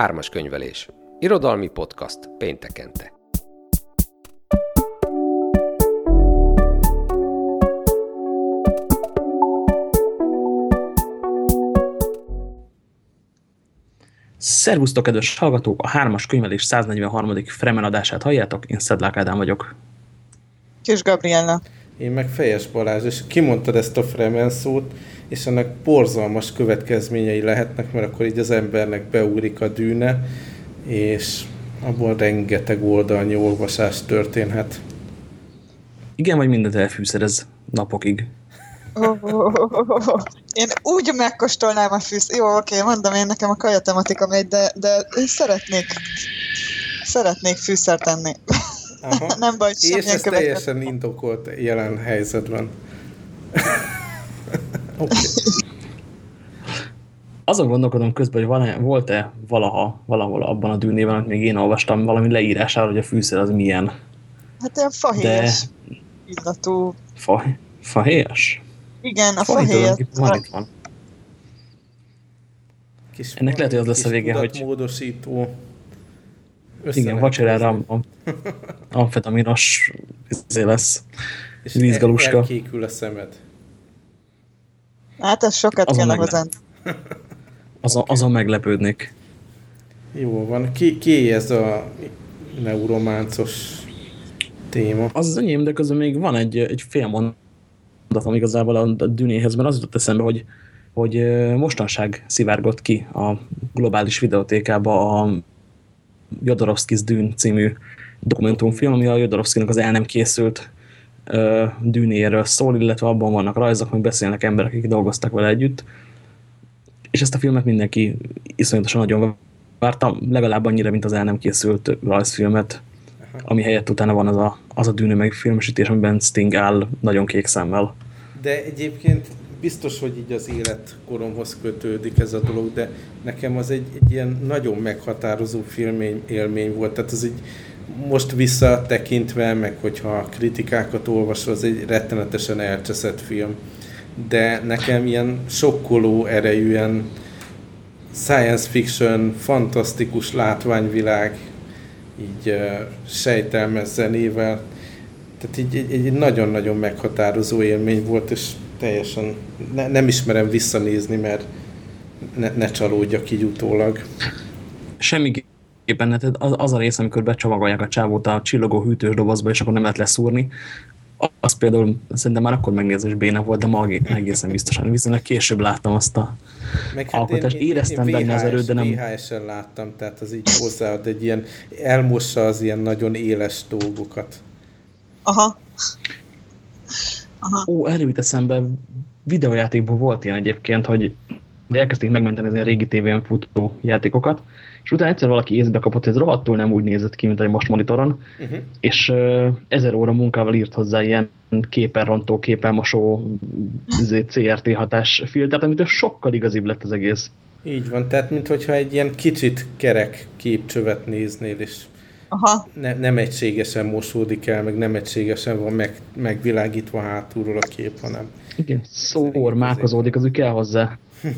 Ármas könyvelés. Irodalmi podcast péntekente. Szervusztok, kedves hallgatók! A hármas könyvelés 143. Fremen adását halljátok, én Szedlák Ádám vagyok. Kis Gabriella. Én meg Fejes Balázs, és kimondtad ezt a Fremen szót, és ennek borzalmas következményei lehetnek, mert akkor így az embernek beúrik a dűne, és abból rengeteg oldalnyi olvasás történhet. Igen, vagy mindent elfűszerez napokig. Oh, oh, oh, oh. Én úgy megkóstolnám a fűsz. Jó, oké, mondom én nekem a kaja tematika megy, de, de szeretnék szeretnék fűszert tenni. Aha. Nem baj, És ez teljesen indokolt jelen helyzetben. Okay. Azon gondolkodom közben, hogy volt-e valaha, valahol abban a dűnében, amit még én olvastam, valami leírására, hogy a fűszer az milyen. Hát olyan fahéjas De... illatú. Fa, fahéjas? Igen, a fahéjas. Van itt van. Kis Ennek lehet, hogy az lesz a vége, hogy... módosító. Igen, vacsorára amfetaminos izé lesz. És vízgaluska. elkékül a szemed. Hát ez sokat azon kell hozzá. Azon, azon meglepődnék. Jó van. Ki, ki ez a neurománcos téma? Az az enyém, de közben még van egy, egy fél mondatom igazából a dűnéhez, mert az jutott eszembe, hogy, hogy mostanság szivárgott ki a globális videotékába a Jodorowsky's Dűn című dokumentumfilm, ami a Jodorowskynak az el nem készült dűnéről szól, illetve abban vannak rajzok, meg beszélnek emberek, akik dolgoztak vele együtt. És ezt a filmet mindenki iszonyatosan nagyon várta, legalább annyira, mint az el nem készült rajzfilmet, ami helyett utána van az a, az a dűnő meg filmesítés, amiben Sting áll nagyon kék szemmel. De egyébként biztos, hogy így az életkoromhoz kötődik ez a dolog, de nekem az egy, egy ilyen nagyon meghatározó filmény élmény volt. Tehát az egy most visszatekintve, meg hogyha kritikákat olvasva, az egy rettenetesen elcseszett film. De nekem ilyen sokkoló erejű, ilyen science fiction, fantasztikus látványvilág, így uh, sejtelmes zenével. Tehát így egy nagyon-nagyon meghatározó élmény volt, és teljesen ne, nem ismerem visszanézni, mert ne, ne csalódjak így utólag. Semmiképpen, az, az a rész, amikor becsomagolják a csávót a csillogó hűtős dobozba, és akkor nem lehet leszúrni, az például szerintem már akkor megnézés béna volt, de ma egészen biztosan. Viszont később láttam azt a Meg hát alkotást. Én, Éreztem én, én benne az erőt, de nem... VHS-en láttam, tehát az így hozzáad egy ilyen, elmossa az ilyen nagyon éles dolgokat. Aha. Aha. Ó, erről jut eszembe, videójátékban volt ilyen egyébként, hogy elkezdték megmenteni a régi tévén futó játékokat, és utána egyszer valaki észbe kapott, hogy ez rohadtul nem úgy nézett ki, mint egy most monitoron, uh -huh. és uh, ezer óra munkával írt hozzá ilyen képerrontó, képermosó izé, CRT hatás filtert, amitől sokkal igazibb lett az egész. Így van, tehát mintha egy ilyen kicsit kerek képcsövet néznél, és Aha. Ne, nem egységesen mosódik el, meg nem egységesen van meg, megvilágítva hátulról a kép, hanem... Igen, szór, mákozódik, az úgy kell hozzá.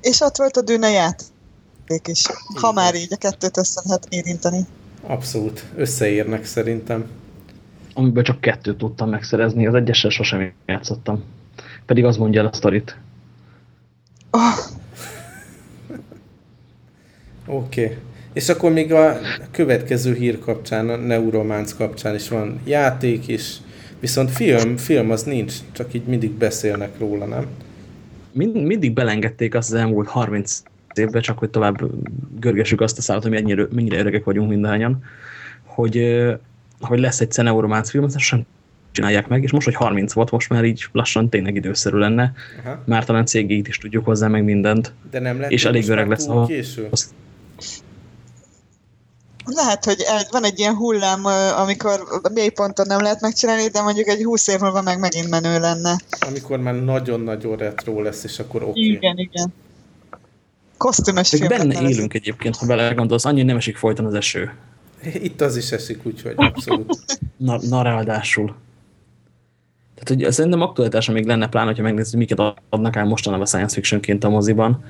És ott volt a dűne játék is. Ha Igen. már így a kettőt össze lehet érinteni. Abszolút. Összeérnek szerintem. Amiből csak kettőt tudtam megszerezni, az egyesre sosem játszottam. Pedig az mondja el a sztorit. Oh. Oké. Okay. És akkor még a következő hír kapcsán, a Neurománc kapcsán is van játék is, viszont film, film az nincs, csak így mindig beszélnek róla, nem? Mind, mindig belengedték azt az elmúlt 30 évben, csak hogy tovább görgessük azt a szállat, hogy mennyire, mennyire öregek vagyunk mindannyian, hogy, hogy lesz egy Neurománc film, ezt sem csinálják meg, és most, hogy 30 volt, most már így lassan tényleg időszerű lenne. Aha. Már talán cégét is tudjuk hozzá meg mindent. De nem lehet, és elég öreg lesz. Ahol, késő? Lehet, hogy van egy ilyen hullám, amikor mélyponton nem lehet megcsinálni, de mondjuk egy 20 év múlva meg megint menő lenne. Amikor már nagyon-nagyon retro lesz, és akkor oké. Okay. Igen, igen. Kosztümös film. Benne élünk egyébként, ha belegondolsz, annyi nem esik folyton az eső. Itt az is esik, úgyhogy abszolút. na, na ráadásul. Tehát, hogy szerintem aktualitása még lenne, pláne, hogyha megnézzük, miket adnak el mostanában science fictionként a moziban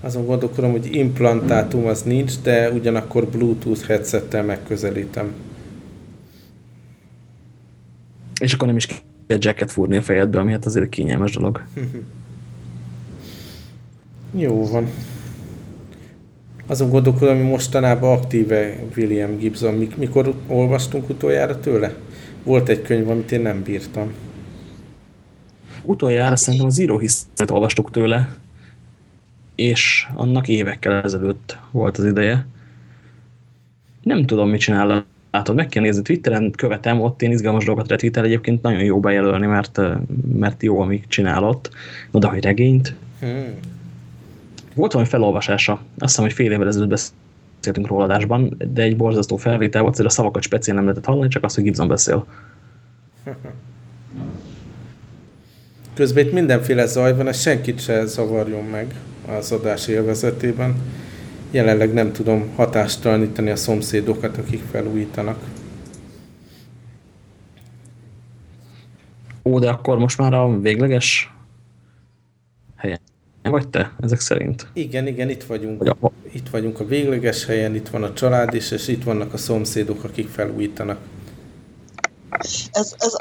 Azon gondolkodom, hogy implantátum az nincs, de ugyanakkor Bluetooth headsettel megközelítem. És akkor nem is kell jacket fúrni a fejedbe, ami hát azért kényelmes dolog. Jó van. Azon gondolkodom, hogy mostanában aktíve William Gibson. Mikor olvastunk utoljára tőle? Volt egy könyv, amit én nem bírtam. Utoljára szerintem az Zero History-t olvastuk tőle, és annak évekkel ezelőtt volt az ideje. Nem tudom, mit csinál. Látod, meg kell nézni Twitteren, követem, ott én izgalmas dolgokat retweetel, egyébként nagyon jó bejelölni, mert, mert jó, amit csinálott. No, de hogy regényt. Hmm. Volt valami felolvasása, azt hiszem, hogy fél évvel ezelőtt beszéltünk róla adásban, de egy borzasztó felvétel volt, a szavakat speciál nem lehetett hallani, csak azt, hogy Gibson beszél. Közben itt mindenféle zaj van, ez senkit se zavarjon meg az adás élvezetében. Jelenleg nem tudom hatástalanítani a szomszédokat, akik felújítanak. Ó, de akkor most már a végleges helyen vagy te, ezek szerint? Igen, igen, itt vagyunk. Itt vagyunk a végleges helyen, itt van a család is, és itt vannak a szomszédok, akik felújítanak ez, ez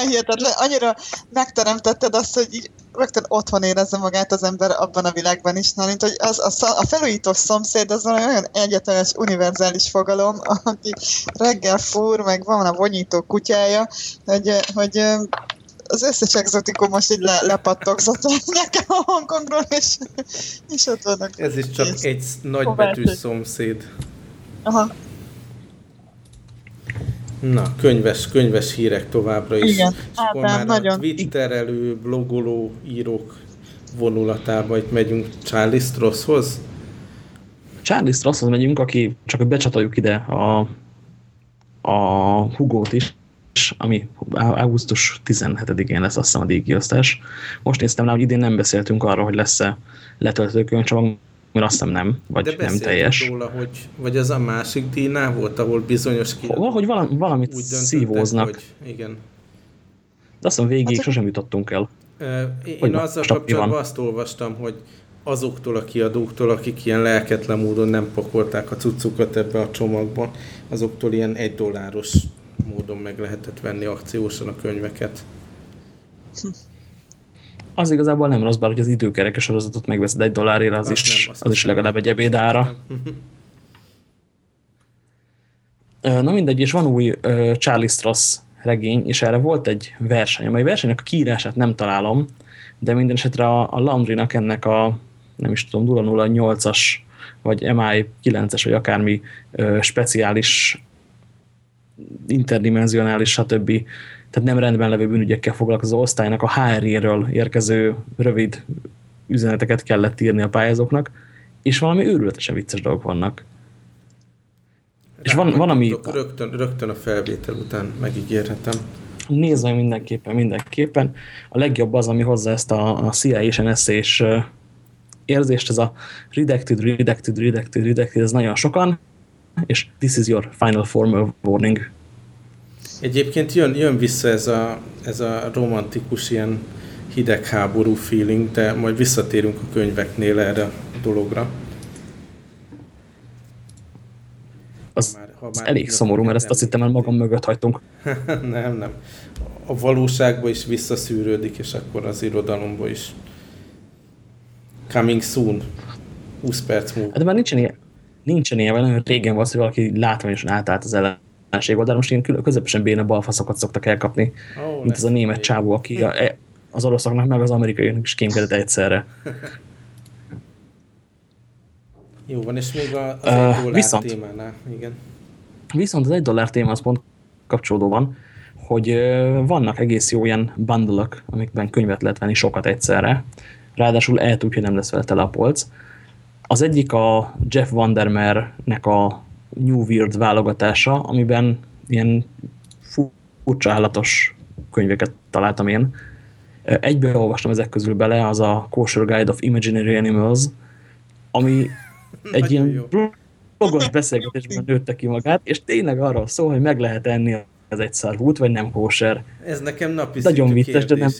hihetetlen, annyira megteremtetted azt, hogy így rögtön otthon érezze magát az ember abban a világban is, na, mint hogy az, a, a felújító szomszéd az valami olyan egyetemes, univerzális fogalom, aki reggel fúr, meg van a vonyító kutyája, hogy, hogy az összes exotikum most így le, lepattogzott nekem a Hongkongról, és, és ott vannak. Ez is csak kész. egy nagybetűs szomszéd. Aha. Na, könyves, könyves hírek továbbra is. Igen, és akkor már nagyon. a twitterelő, blogoló írók vonulatába itt megyünk Charlie Strosshoz. Charlie Strosshoz megyünk, aki csak hogy becsatoljuk ide a, a Hugót is, ami augusztus 17-én lesz azt hiszem a díjkiosztás. Most néztem rá, hogy idén nem beszéltünk arról, hogy lesz-e letöltő könyvcsomag, mert azt hiszem nem, vagy De nem teljes. róla, hogy, vagy az a másik díjnál volt, ahol bizonyos ki... Valahogy valami, valamit úgy szívóznak. Hogy, igen. De azt mondom, végig hát, sosem jutottunk el. én hogy azzal kapcsolatban azt olvastam, hogy azoktól a kiadóktól, akik ilyen lelketlen módon nem pakolták a cuccukat ebbe a csomagba, azoktól ilyen egy dolláros módon meg lehetett venni akciósan a könyveket. az igazából nem rossz, bár hogy az időkerekes sorozatot megveszed egy dollárért, az, az is, nem, az is legalább egy ebédára. Na mindegy, és van új uh, Charlie Stross regény, és erre volt egy verseny, amely versenynek a kiírását nem találom, de minden esetre a, a Landry-nak ennek a, nem is tudom, 008-as, vagy MI 9-es, vagy akármi uh, speciális interdimensionális, stb tehát nem rendben levő bűnügyekkel foglalkozó osztálynak a HR-ről érkező rövid üzeneteket kellett írni a pályázóknak, és valami őrületesen vicces dolgok vannak. És van, van ami... Rögtön, rögtön a felvétel után megígérhetem. Nézd meg mindenképpen, mindenképpen. A legjobb az, ami hozzá ezt a, a CIA és NSZ és érzést, ez a redacted, redacted, redacted, redacted, ez nagyon sokan, és this is your final formal warning Egyébként jön, jön vissza ez a, ez a romantikus ilyen hidegháború feeling, de majd visszatérünk a könyveknél erre a dologra. Az, ha már, ha már elég szomorú, mert ezt azt hittem, el magam mögött hagytunk. nem, nem. A valóságba is visszaszűrődik, és akkor az irodalomba is. Coming soon. 20 perc múlva. Hát de már nincsen ilyen, nincsen ilyen, nagyon régen volt, hogy valaki látványosan átállt az ellen ellenség oldal, most ilyen közepesen béna balfaszokat szoktak elkapni, oh, mint az a német csávó, aki a, e, az oroszoknak meg az amerikaiaknak is kémkedett egyszerre. Jó van, és még az uh, egy dollár viszont, témánál, igen. Viszont az egy dollár téma az pont kapcsolódó van, hogy vannak egész jó ilyen bundle amikben könyvet lehet venni sokat egyszerre, ráadásul el hogy nem lesz vele tele a polc. Az egyik a Jeff Vandermeernek a New Weird válogatása, amiben ilyen furcsa állatos könyveket találtam én. Egyben olvastam ezek közül bele, az a Kosher Guide of Imaginary Animals, ami egy ilyen blogos beszélgetésben nőtte ki magát, és tényleg arról szól, hogy meg lehet enni az egy hút, vagy nem kóser. Ez nekem napi Nagyon vicces, de nem...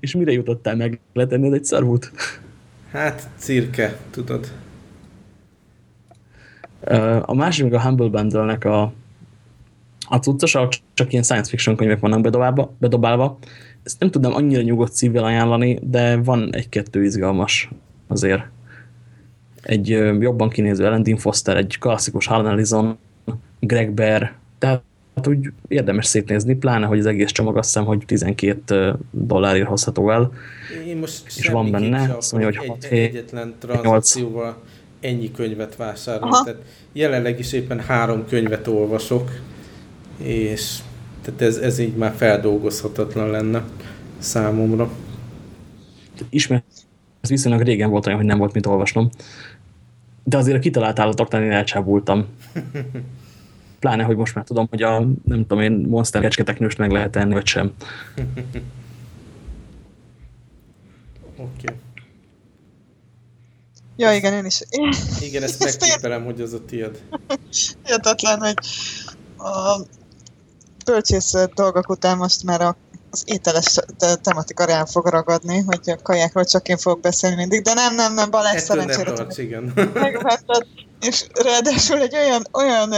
És mire jutottál meg? Letenned egy szarvút? Hát, cirke, tudod. A másik meg a Humble Bundle-nek a, a cuccos, csak ilyen science fiction könyvek vannak bedobálva, bedobálva. Ezt nem tudnám annyira nyugodt szívvel ajánlani, de van egy-kettő izgalmas azért. Egy jobban kinéző Ellen Dean Foster, egy klasszikus Harlan Ellison, Greg Bear, tehát úgy érdemes szétnézni, pláne, hogy az egész csomag azt hiszem, hogy 12 dollárért hozható el. Én most és van benne, azt mondja, hogy 6 egy, egyetlen tranzakcióval ennyi könyvet vásárolok. Tehát jelenleg is éppen három könyvet olvasok, és tehát ez, ez így már feldolgozhatatlan lenne számomra. Ismert, ez viszonylag régen volt olyan, hogy nem volt mit olvasnom. De azért a kitalált állatoknál én elcsábultam. Pláne, hogy most már tudom, hogy a, nem tudom én, monster kecsketeknőst meg lehet enni, vagy sem. Oké. Okay. Ja, igen, én is. Igen, ezt megképelem, hogy az a tiéd. Értetlen, hogy a bölcsész dolgok után most már a az ételes tematika rám fog ragadni, hogy a kajákról csak én fogok beszélni mindig, de nem, nem, nem, Balázs szerencsére. Tarts, igen. Megvetted, és ráadásul egy olyan, olyan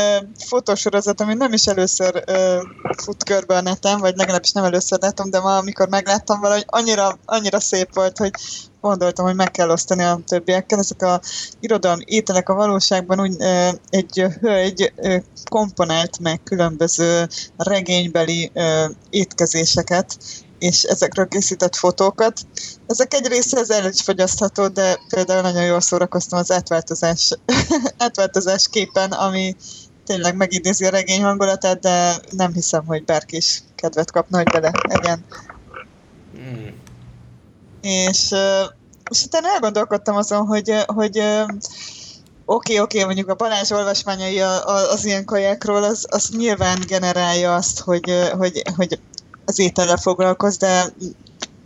fotósorozat, ami nem is először uh, fut körbe a neten, vagy legalábbis nem először látom, de ma, amikor megláttam valahogy, annyira, annyira szép volt, hogy gondoltam, hogy meg kell osztani a többiekkel. Ezek a irodalmi ételek a valóságban úgy uh, egy hölgy komponált meg különböző regénybeli uh, étkezéseket, és ezekről készített fotókat. Ezek egy része az el is fogyasztható, de például nagyon jól szórakoztam az átváltozás, átváltozás képen, ami tényleg megidézi a regény hangulatát, de nem hiszem, hogy bárki is kedvet kapna, hogy bele legyen. Mm. És, és utána elgondolkodtam azon, hogy, hogy oké, okay, oké, okay, mondjuk a Balázs olvasmányai az ilyen kajákról, az, az nyilván generálja azt, hogy, hogy, hogy az étellel foglalkoz, de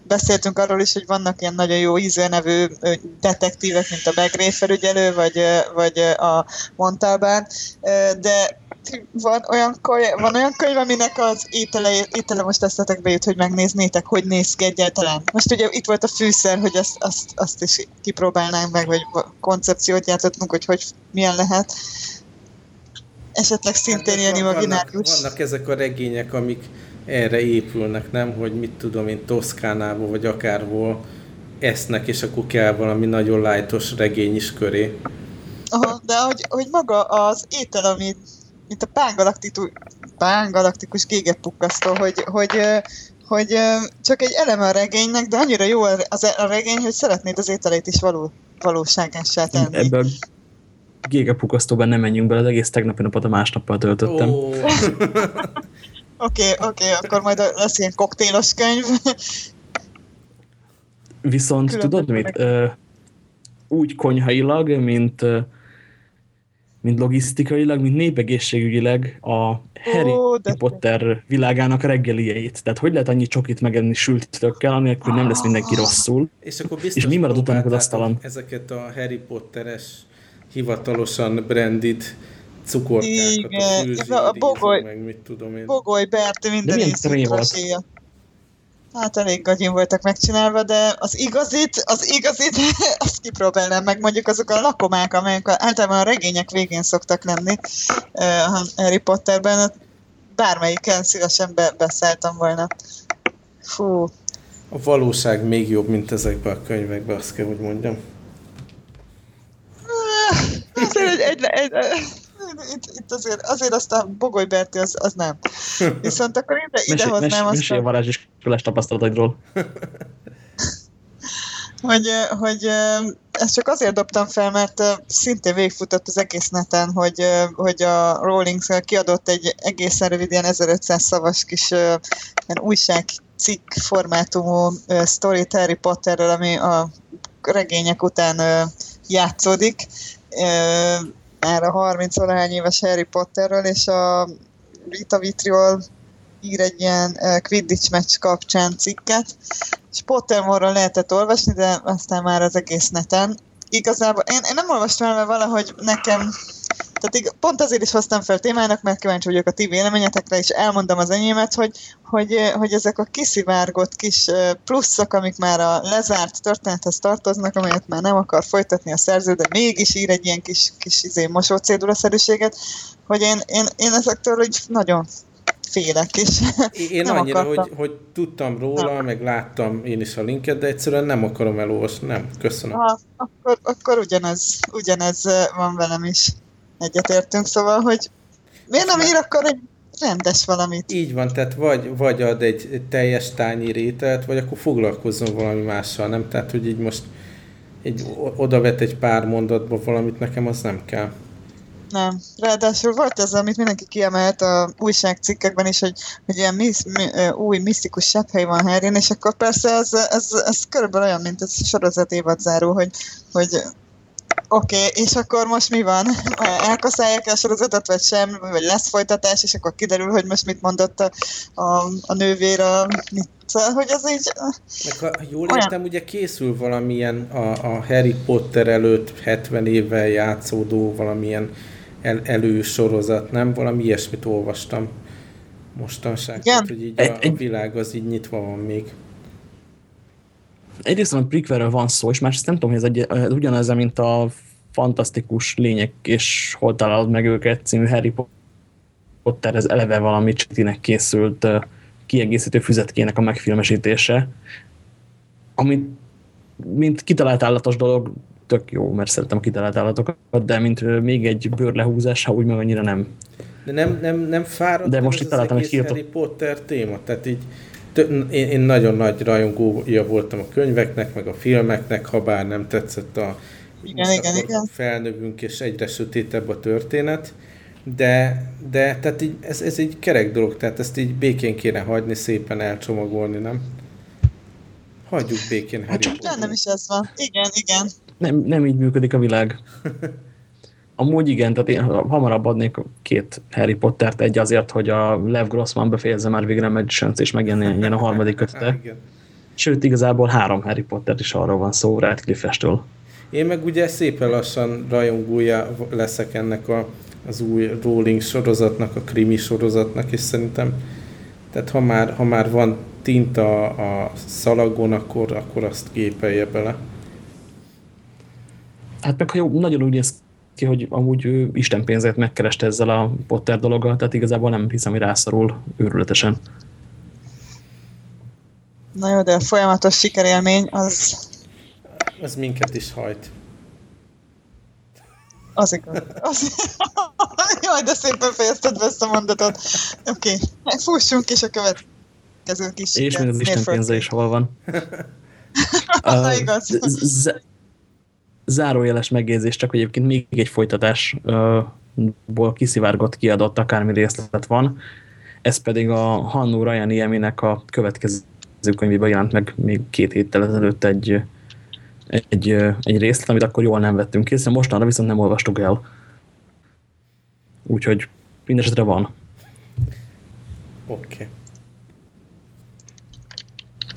beszéltünk arról is, hogy vannak ilyen nagyon jó ízőnevű detektívek, mint a Begré felügyelő, vagy, vagy a Montalbán, de van olyan, van olyan könyv, aminek az étele, étele most eszletekbe jut, hogy megnéznétek, hogy néz ki egyáltalán. Most ugye itt volt a fűszer, hogy azt, azt, azt is kipróbálnánk meg, vagy koncepciót gyártottunk, hogy, hogy milyen lehet. Esetleg szintén hát, ilyen imaginárius. Vannak, vannak ezek a regények, amik erre épülnek, nem? Hogy mit tudom én, Toszkánából vagy akárból esznek, és akkor kell valami nagyon lájtos regény is köré. Aha, de hogy, hogy maga az étel, ami mint a pángalaktikus, pángalaktikus gégepukkasztó, hogy, hogy, hogy csak egy eleme a regénynek, de annyira jó az a regény, hogy szeretnéd az ételét is való, valóságessá tenni. Ebben a gégepukasztóban nem menjünk bele, az egész tegnapi napot a másnappal töltöttem. Oh. Oké, oké, okay, akkor majd lesz ilyen koktélos könyv. Viszont Különböző tudod mit? Úgy konyhailag, mint, mint logisztikailag, mint népegészségügyileg a Harry oh, Potter világának reggelieit. Tehát hogy lehet annyi csokit megenni sült tökkel, anélkül nem lesz mindenki ah. rosszul. És akkor biztos és mi marad utána az asztalon? Ezeket a Harry Potteres hivatalosan branded cukorkákat, Igen, a, a bogoly, meg mit tudom én. Bogoly Berti minden éjszakra Hát elég gagyin voltak megcsinálva, de az igazit, az igazit, azt kipróbálnám meg, mondjuk azok a lakomák, amelyek általában a regények végén szoktak lenni uh, Harry Potterben, bármelyiken szívesen be, beszálltam volna. Fú. A valóság még jobb, mint ezekben a könyvekben, azt kell, hogy mondjam. Azért egy, egy, egy, itt, itt azért, azért azt a Bogoly Berti az, az nem. Viszont akkor ide, ide mesé, hoznám azt Mesélj a varázsiskolás tapasztalataidról. hogy, hogy ezt csak azért dobtam fel, mert szintén végfutott az egész neten, hogy, hogy a Rowling kiadott egy egészen rövid, ilyen 1500 szavas kis ilyen újságcikk formátumú story Harry Potterről, ami a regények után játszódik már a 30 valahány éves Harry Potterről, és a Rita Vitriol ír egy ilyen Quidditch meccs kapcsán cikket, és Pottermore-ról lehetett olvasni, de aztán már az egész neten. Igazából én, én nem olvastam el, mert valahogy nekem Tehát pont azért is hoztam fel témának, mert kíváncsi vagyok a ti véleményetekre, és elmondom az enyémet, hogy, hogy, hogy ezek a kiszivárgott kis pluszok, amik már a lezárt történethez tartoznak, amelyet már nem akar folytatni a szerző, de mégis ír egy ilyen kis, kis izé, mosócédulaszerűséget, hogy én, én, én ezektől úgy nagyon félek, és Én nem annyira, akartam. hogy, hogy tudtam róla, Nem. meg láttam én is a linket, de egyszerűen nem akarom elolvasni. Nem, köszönöm. Ha, akkor, akkor ugyanez, ugyanez van velem is. Egyetértünk, szóval, hogy miért nem ír akkor egy rendes valamit? Így van, tehát vagy, vagy ad egy, egy teljes tányér ételt, vagy akkor foglalkozzon valami mással, nem? Tehát, hogy így most egy, oda vet egy pár mondatba valamit, nekem az nem kell. Nem. Ráadásul volt ez, amit mindenki kiemelt a újságcikkekben is, hogy, hogy ilyen misz, mi, új misztikus sepphely van Harryn, és akkor persze ez, ez, ez körülbelül olyan, mint ez sorozat évadzáró, hogy, hogy oké, okay, és akkor most mi van? Elkaszálják a sorozatot, vagy sem, vagy lesz folytatás, és akkor kiderül, hogy most mit mondott a, a, a nővér, a, szóval, hogy ez így... Meg ha jól Olyan. értem, ugye készül valamilyen a, a Harry Potter előtt 70 évvel játszódó valamilyen el, elősorozat, nem? Valami ilyesmit olvastam mostanság. Igen. Tehát, hogy így a, Egy- a világ az így nyitva van még. Egyrészt a prequelről van szó, és másrészt nem tudom, hogy ez, egy, ez ugyanez, mint a fantasztikus lények, és hol találod meg őket című Harry Potter, ez eleve valami csitinek készült kiegészítő füzetkének a megfilmesítése, amit mint kitalált állatos dolog, tök jó, mert szeretem a kitalált állatokat, de mint még egy bőrlehúzás, ha úgy meg annyira nem. De nem, nem, nem fárad De most itt találtam egy. Harry Potter téma, tehát így én, én nagyon nagy rajongója voltam a könyveknek, meg a filmeknek, ha bár nem tetszett a Igen, igen, igen. felnövünk, és egyre sötétebb a történet, de, de tehát így, ez, ez egy kerek dolog, tehát ezt így békén kéne hagyni, szépen elcsomagolni, nem? Hagyjuk békén Harry csak Pottert. Nem is ez van. Igen, igen. Nem, nem így működik a világ. Amúgy igen, tehát én hamarabb adnék két Harry Pottert, egy azért, hogy a Lev Grossman befejezze már végre Magicians, és megjelenjen a harmadik kötete. Sőt, igazából három Harry Pottert is arról van szó, Radcliffe-estől. Én meg ugye szépen lassan rajongója leszek ennek a, az új Rowling sorozatnak, a krimi sorozatnak, és szerintem, tehát ha már, ha már van tinta a szalagon, akkor, akkor azt gépelje bele. Hát meg ha jó, nagyon úgy néz ki, hogy amúgy ő Isten pénzét megkereste ezzel a Potter dologgal, tehát igazából nem hiszem, hogy rászorul őrületesen. Na jó, de a folyamatos sikerélmény az, Ez minket is hajt. az igaz. Az... Jaj, de szépen fejezted be ezt a mondatot. Oké, okay. fussunk is a következő kis És még az Isten pénze is hol van. Ah, igaz. Zárójeles megjegyzés, csak egyébként még egy folytatásból kiszivárgott, kiadott akármi részlet van. Ez pedig a Hannu Rajanieminek a következő könyvében jelent meg még két héttel ezelőtt egy, egy, egy részlet, amit akkor jól nem vettünk észre, mostanra viszont nem olvastuk el. Úgyhogy mindesetre van. Oké. Okay.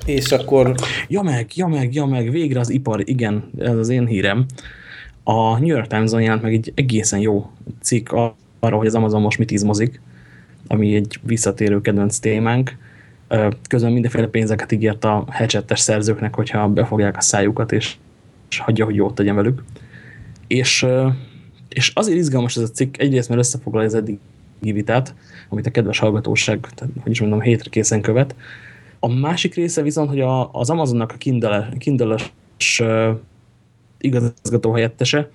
És akkor Ja meg, ja meg, ja meg, végre az ipar, igen, ez az én hírem. A New York Times-on jelent meg egy egészen jó cikk arra, hogy az Amazon most mit izmozik, ami egy visszatérő kedvenc témánk. Közben mindenféle pénzeket ígért a hedgettes szerzőknek, hogyha befogják a szájukat, és, és hagyja, hogy jót tegyen velük. És, és azért izgalmas ez a cikk, egyrészt, mert összefoglalja az eddigi vitát, amit a kedves hallgatóság, tehát, hogy is mondom, hétre készen követ, a másik része viszont, hogy a, az Amazonnak a Kindle- Kindle-es igazgató helyettese,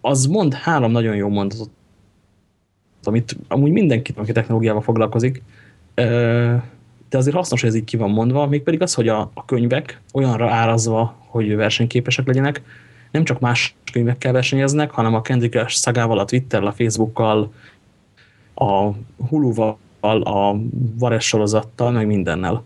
az mond három nagyon jó mondatot, amit amúgy mindenkit, aki technológiával foglalkozik, uh, de azért hasznos, hogy ez így ki van mondva, mégpedig az, hogy a, a könyvek olyanra árazva, hogy versenyképesek legyenek, nem csak más könyvekkel versenyeznek, hanem a Kendrick szagával, a Twitterrel, a Facebookkal, a Hulu-val, a Vares sorozattal, meg mindennel.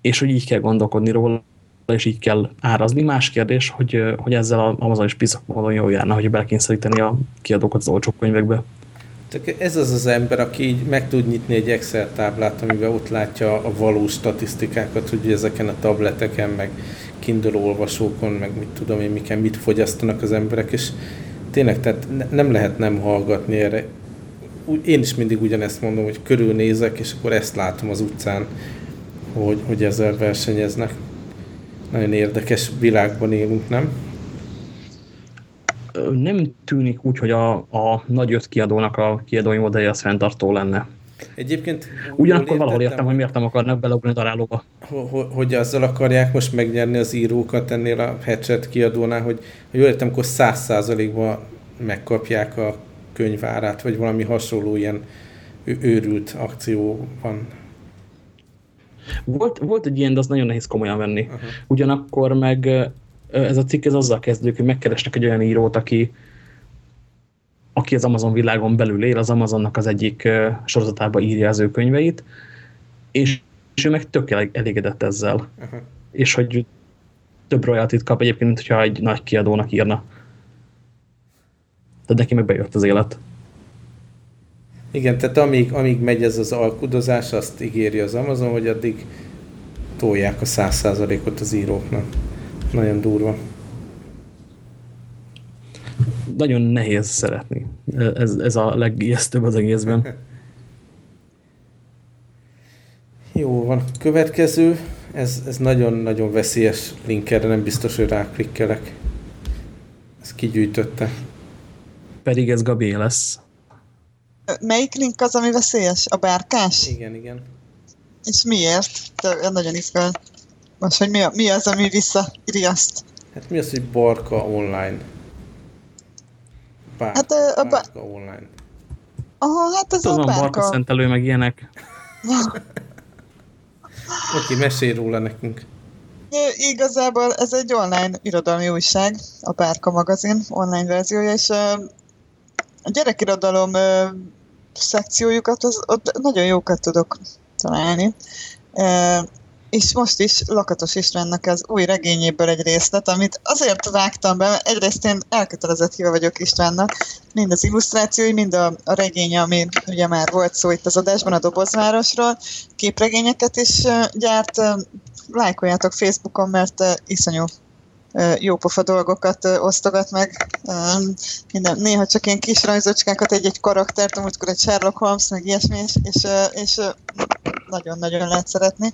És hogy így kell gondolkodni róla, és így kell árazni. Más kérdés, hogy, hogy ezzel az Amazon is piszak módon jól járna, hogy belekényszeríteni a kiadókat az olcsó könyvekbe. ez az az ember, aki így meg tud nyitni egy Excel táblát, amiben ott látja a valós statisztikákat, hogy ezeken a tableteken, meg Kindle olvasókon, meg mit tudom én, miken mit fogyasztanak az emberek, és tényleg, tehát ne, nem lehet nem hallgatni erre. Úgy, én is mindig ugyanezt mondom, hogy körülnézek, és akkor ezt látom az utcán, hogy, hogy ezzel versenyeznek. Nagyon érdekes világban élünk, nem? Nem tűnik úgy, hogy a, a nagy öt kiadónak a kiadói modellje az fenntartó lenne. Egyébként... Ugyanakkor valahol értem, hogy miért nem akarnak beleugrani darálóba. Hogy azzal akarják most megnyerni az írókat ennél a Hatchet kiadónál, hogy ha jól értem, akkor száz százalékban megkapják a könyvárát, vagy valami hasonló ilyen őrült akció van. Volt, volt egy ilyen, de az nagyon nehéz komolyan venni. -huh. Ugyanakkor meg ez a cikk ez azzal kezdődik, hogy megkeresnek egy olyan írót, aki, aki az Amazon világon belül él, az Amazonnak az egyik sorozatába írja az ő könyveit, és, és ő meg tök elégedett ezzel. -huh. És hogy több royaltit kap egyébként, mint hogyha egy nagy kiadónak írna. Tehát neki meg bejött az élet. Igen, tehát amíg, amíg megy ez az alkudozás, azt ígéri az Amazon, hogy addig tolják a száz százalékot az íróknak. Nagyon durva. Nagyon nehéz szeretni. Ez, ez a legijesztőbb az egészben. Jó van. Következő, ez, ez nagyon-nagyon veszélyes link, erre nem biztos, hogy ráklikkelek. Ez kigyűjtötte. Pedig ez Gabi lesz. Melyik link az, ami veszélyes? A bárkás? Igen, igen. És miért? De nagyon izgal. Most, hogy mi, a, mi az, ami visszariaszt? Hát mi az, hogy barka online? Bár, hát a, a barka online. Aha, hát ez Tudom, a bárka. barka szentelő, meg ilyenek. Oké, mesélj róla nekünk. Igazából ez egy online irodalmi újság, a Bárka magazin online verziója, és a gyerekirodalom szekciójukat az, ott nagyon jókat tudok találni. És most is Lakatos Istvánnak az új regényéből egy részlet, amit azért vágtam be, mert egyrészt én elkötelezett híve vagyok Istvánnak, mind az illusztrációi, mind a, a regény, ami ugye már volt szó itt az adásban a Dobozvárosról, képregényeket is gyárt, lájkoljátok Facebookon, mert iszonyú jópofa dolgokat osztogat meg. Minden, néha csak ilyen kis rajzocskákat, egy-egy karaktert, amúgykor egy Sherlock Holmes, meg ilyesmi, és, és, és nagyon-nagyon lehet szeretni.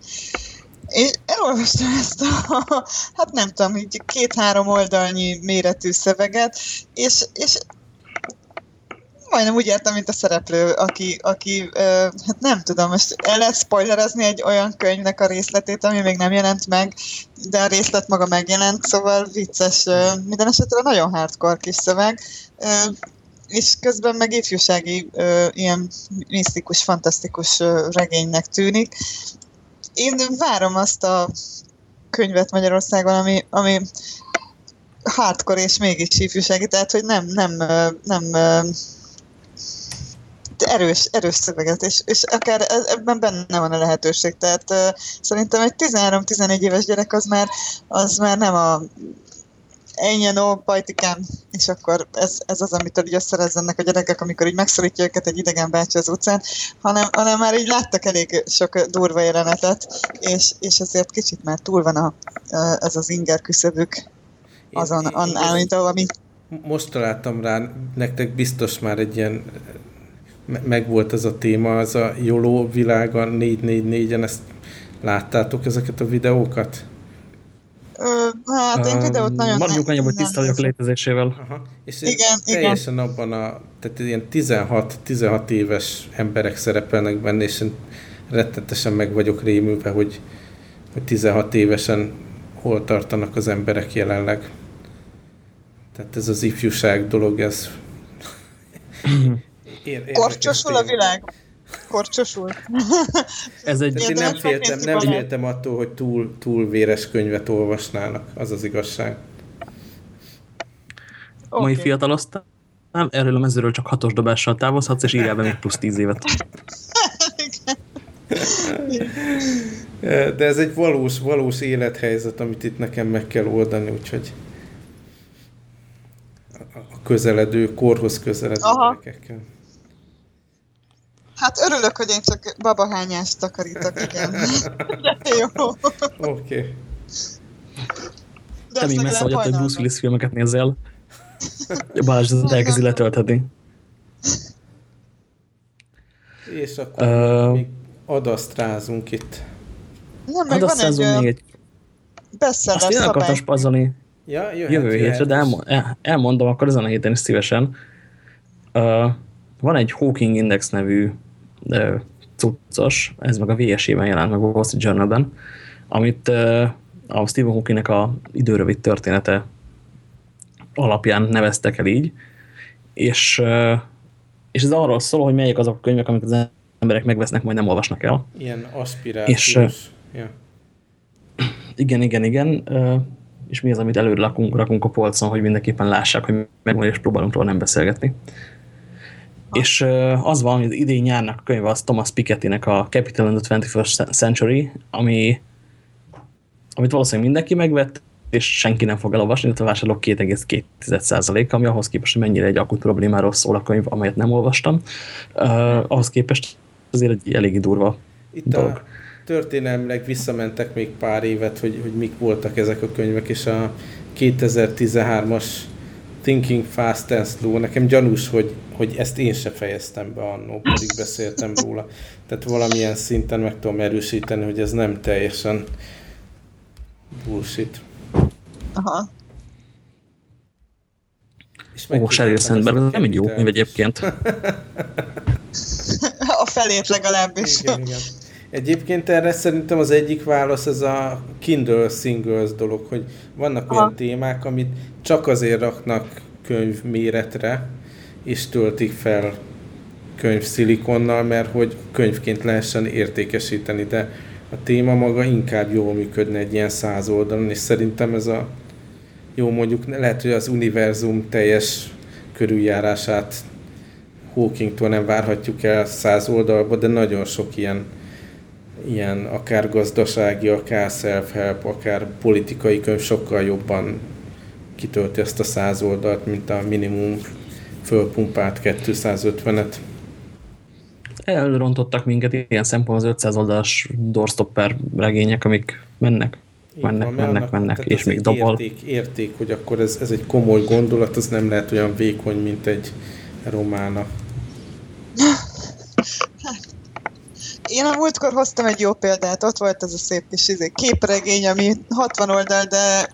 Én elolvastam ezt a, hát nem tudom, így két-három oldalnyi méretű szöveget, és, és majdnem úgy értem, mint a szereplő, aki, aki hát nem tudom, most el lehet spoilerezni egy olyan könyvnek a részletét, ami még nem jelent meg, de a részlet maga megjelent, szóval vicces, minden esetre nagyon hardcore kis szöveg, és közben meg ifjúsági ilyen misztikus, fantasztikus regénynek tűnik, én várom azt a könyvet Magyarországon, ami, ami hardcore és mégis ifjúsági, tehát hogy nem, nem, nem erős, erős szöveget, és, és akár e, ebben benne van a lehetőség. Tehát uh, szerintem egy 13-14 éves gyerek az már, az már nem a ennyi no, pajtikám, és akkor ez, ez az, amitől így összerezzenek a gyerekek, amikor így megszorítja őket egy idegen bácsi az utcán, hanem, hanem már így láttak elég sok durva jelenetet, és, és ezért kicsit már túl van a, ez az inger küszöbük azon, annál, mint ami... Most találtam rá, nektek biztos már egy ilyen megvolt ez a téma, az a Joló világa 444-en, ezt láttátok ezeket a videókat? Ö, hát én videót nagyon Maradjunk annyi, hogy tiszta vagyok létezésével. Aha. És igen, teljesen igen. abban a, tehát ilyen 16-16 éves emberek szerepelnek benne, és én rettetesen meg vagyok rémülve, hogy, hogy 16 évesen hol tartanak az emberek jelenleg. Tehát ez az ifjúság dolog, ez... Korcsosul a világ korcsosul. Ez egy... én nem féltem, nem féltem attól, hogy túl, túl véres könyvet olvasnának, az az igazság. Okay. Mai fiataloztál, erről a mezőről csak hatos dobással távozhatsz, és írjál be még plusz tíz évet. De ez egy valós, valós élethelyzet, amit itt nekem meg kell oldani, úgyhogy a közeledő, korhoz közeledő Aha. gyerekekkel. Hát örülök, hogy én csak babahányást takarítok, igen. Jó. Oké. Okay. De Te még messze vagy, hogy Bruce Willis filmeket nézel. Balázs elkezdi letölteni. És akkor uh, még adasztrázunk itt. Nem, meg van egy, még egy Azt én akartam spazolni ja, jövő hétre, de elmo elmondom akkor ezen a héten is szívesen. Uh, van egy Hawking Index nevű cuccos, ez meg a VSE-ben jelent meg a Wall Street Journal-ben, amit a Stephen Hawkingnek a időrövid története alapján neveztek el így, és, és ez arról szól, hogy melyek azok a könyvek, amiket az emberek megvesznek, majd nem olvasnak el. Ilyen aspirációs. És, ja. Igen, igen, igen. És mi az, amit előre rakunk, rakunk a polcon, hogy mindenképpen lássák, hogy megvan, és próbálunk róla nem beszélgetni. És az van, hogy az idén nyárnak a könyv az Thomas Pikettynek a Capital in the 21st Century, ami, amit valószínűleg mindenki megvett, és senki nem fog elolvasni, de a vásárlók 2,2%, ami ahhoz képest, hogy mennyire egy akut problémáról szól a könyv, amelyet nem olvastam, uh, ahhoz képest azért egy eléggé durva Itt dolog. A történelmileg visszamentek még pár évet, hogy, hogy mik voltak ezek a könyvek, és a 2013-as Thinking Fast and Slow, nekem gyanús, hogy, hogy ezt én se fejeztem be annó, pedig beszéltem róla. Tehát valamilyen szinten meg tudom erősíteni, hogy ez nem teljesen bullshit. Aha. És Ó, Sheryl Sandberg, nem egy jó könyv egyébként. a felét legalábbis. Igen, igen. Egyébként erre szerintem az egyik válasz ez a Kindle Singles dolog, hogy vannak Aha. olyan témák, amit csak azért raknak könyv méretre, és töltik fel könyv szilikonnal, mert hogy könyvként lehessen értékesíteni, de a téma maga inkább jól működne egy ilyen száz oldalon, és szerintem ez a jó mondjuk lehet, hogy az univerzum teljes körüljárását Hawkingtól nem várhatjuk el száz oldalba, de nagyon sok ilyen ilyen akár gazdasági, akár self-help, akár politikai könyv sokkal jobban kitölti ezt a száz oldalt, mint a minimum fölpumpált 250-et. Elrontottak minket ilyen szempontból az 500 oldalas doorstopper regények, amik mennek, mennek, van, mennek, annak, mennek, és még dobol. Érték, érték, hogy akkor ez, ez egy komoly gondolat, az nem lehet olyan vékony, mint egy romána. Én a múltkor hoztam egy jó példát, ott volt ez a szép kis izé, képregény, ami 60 oldal, de...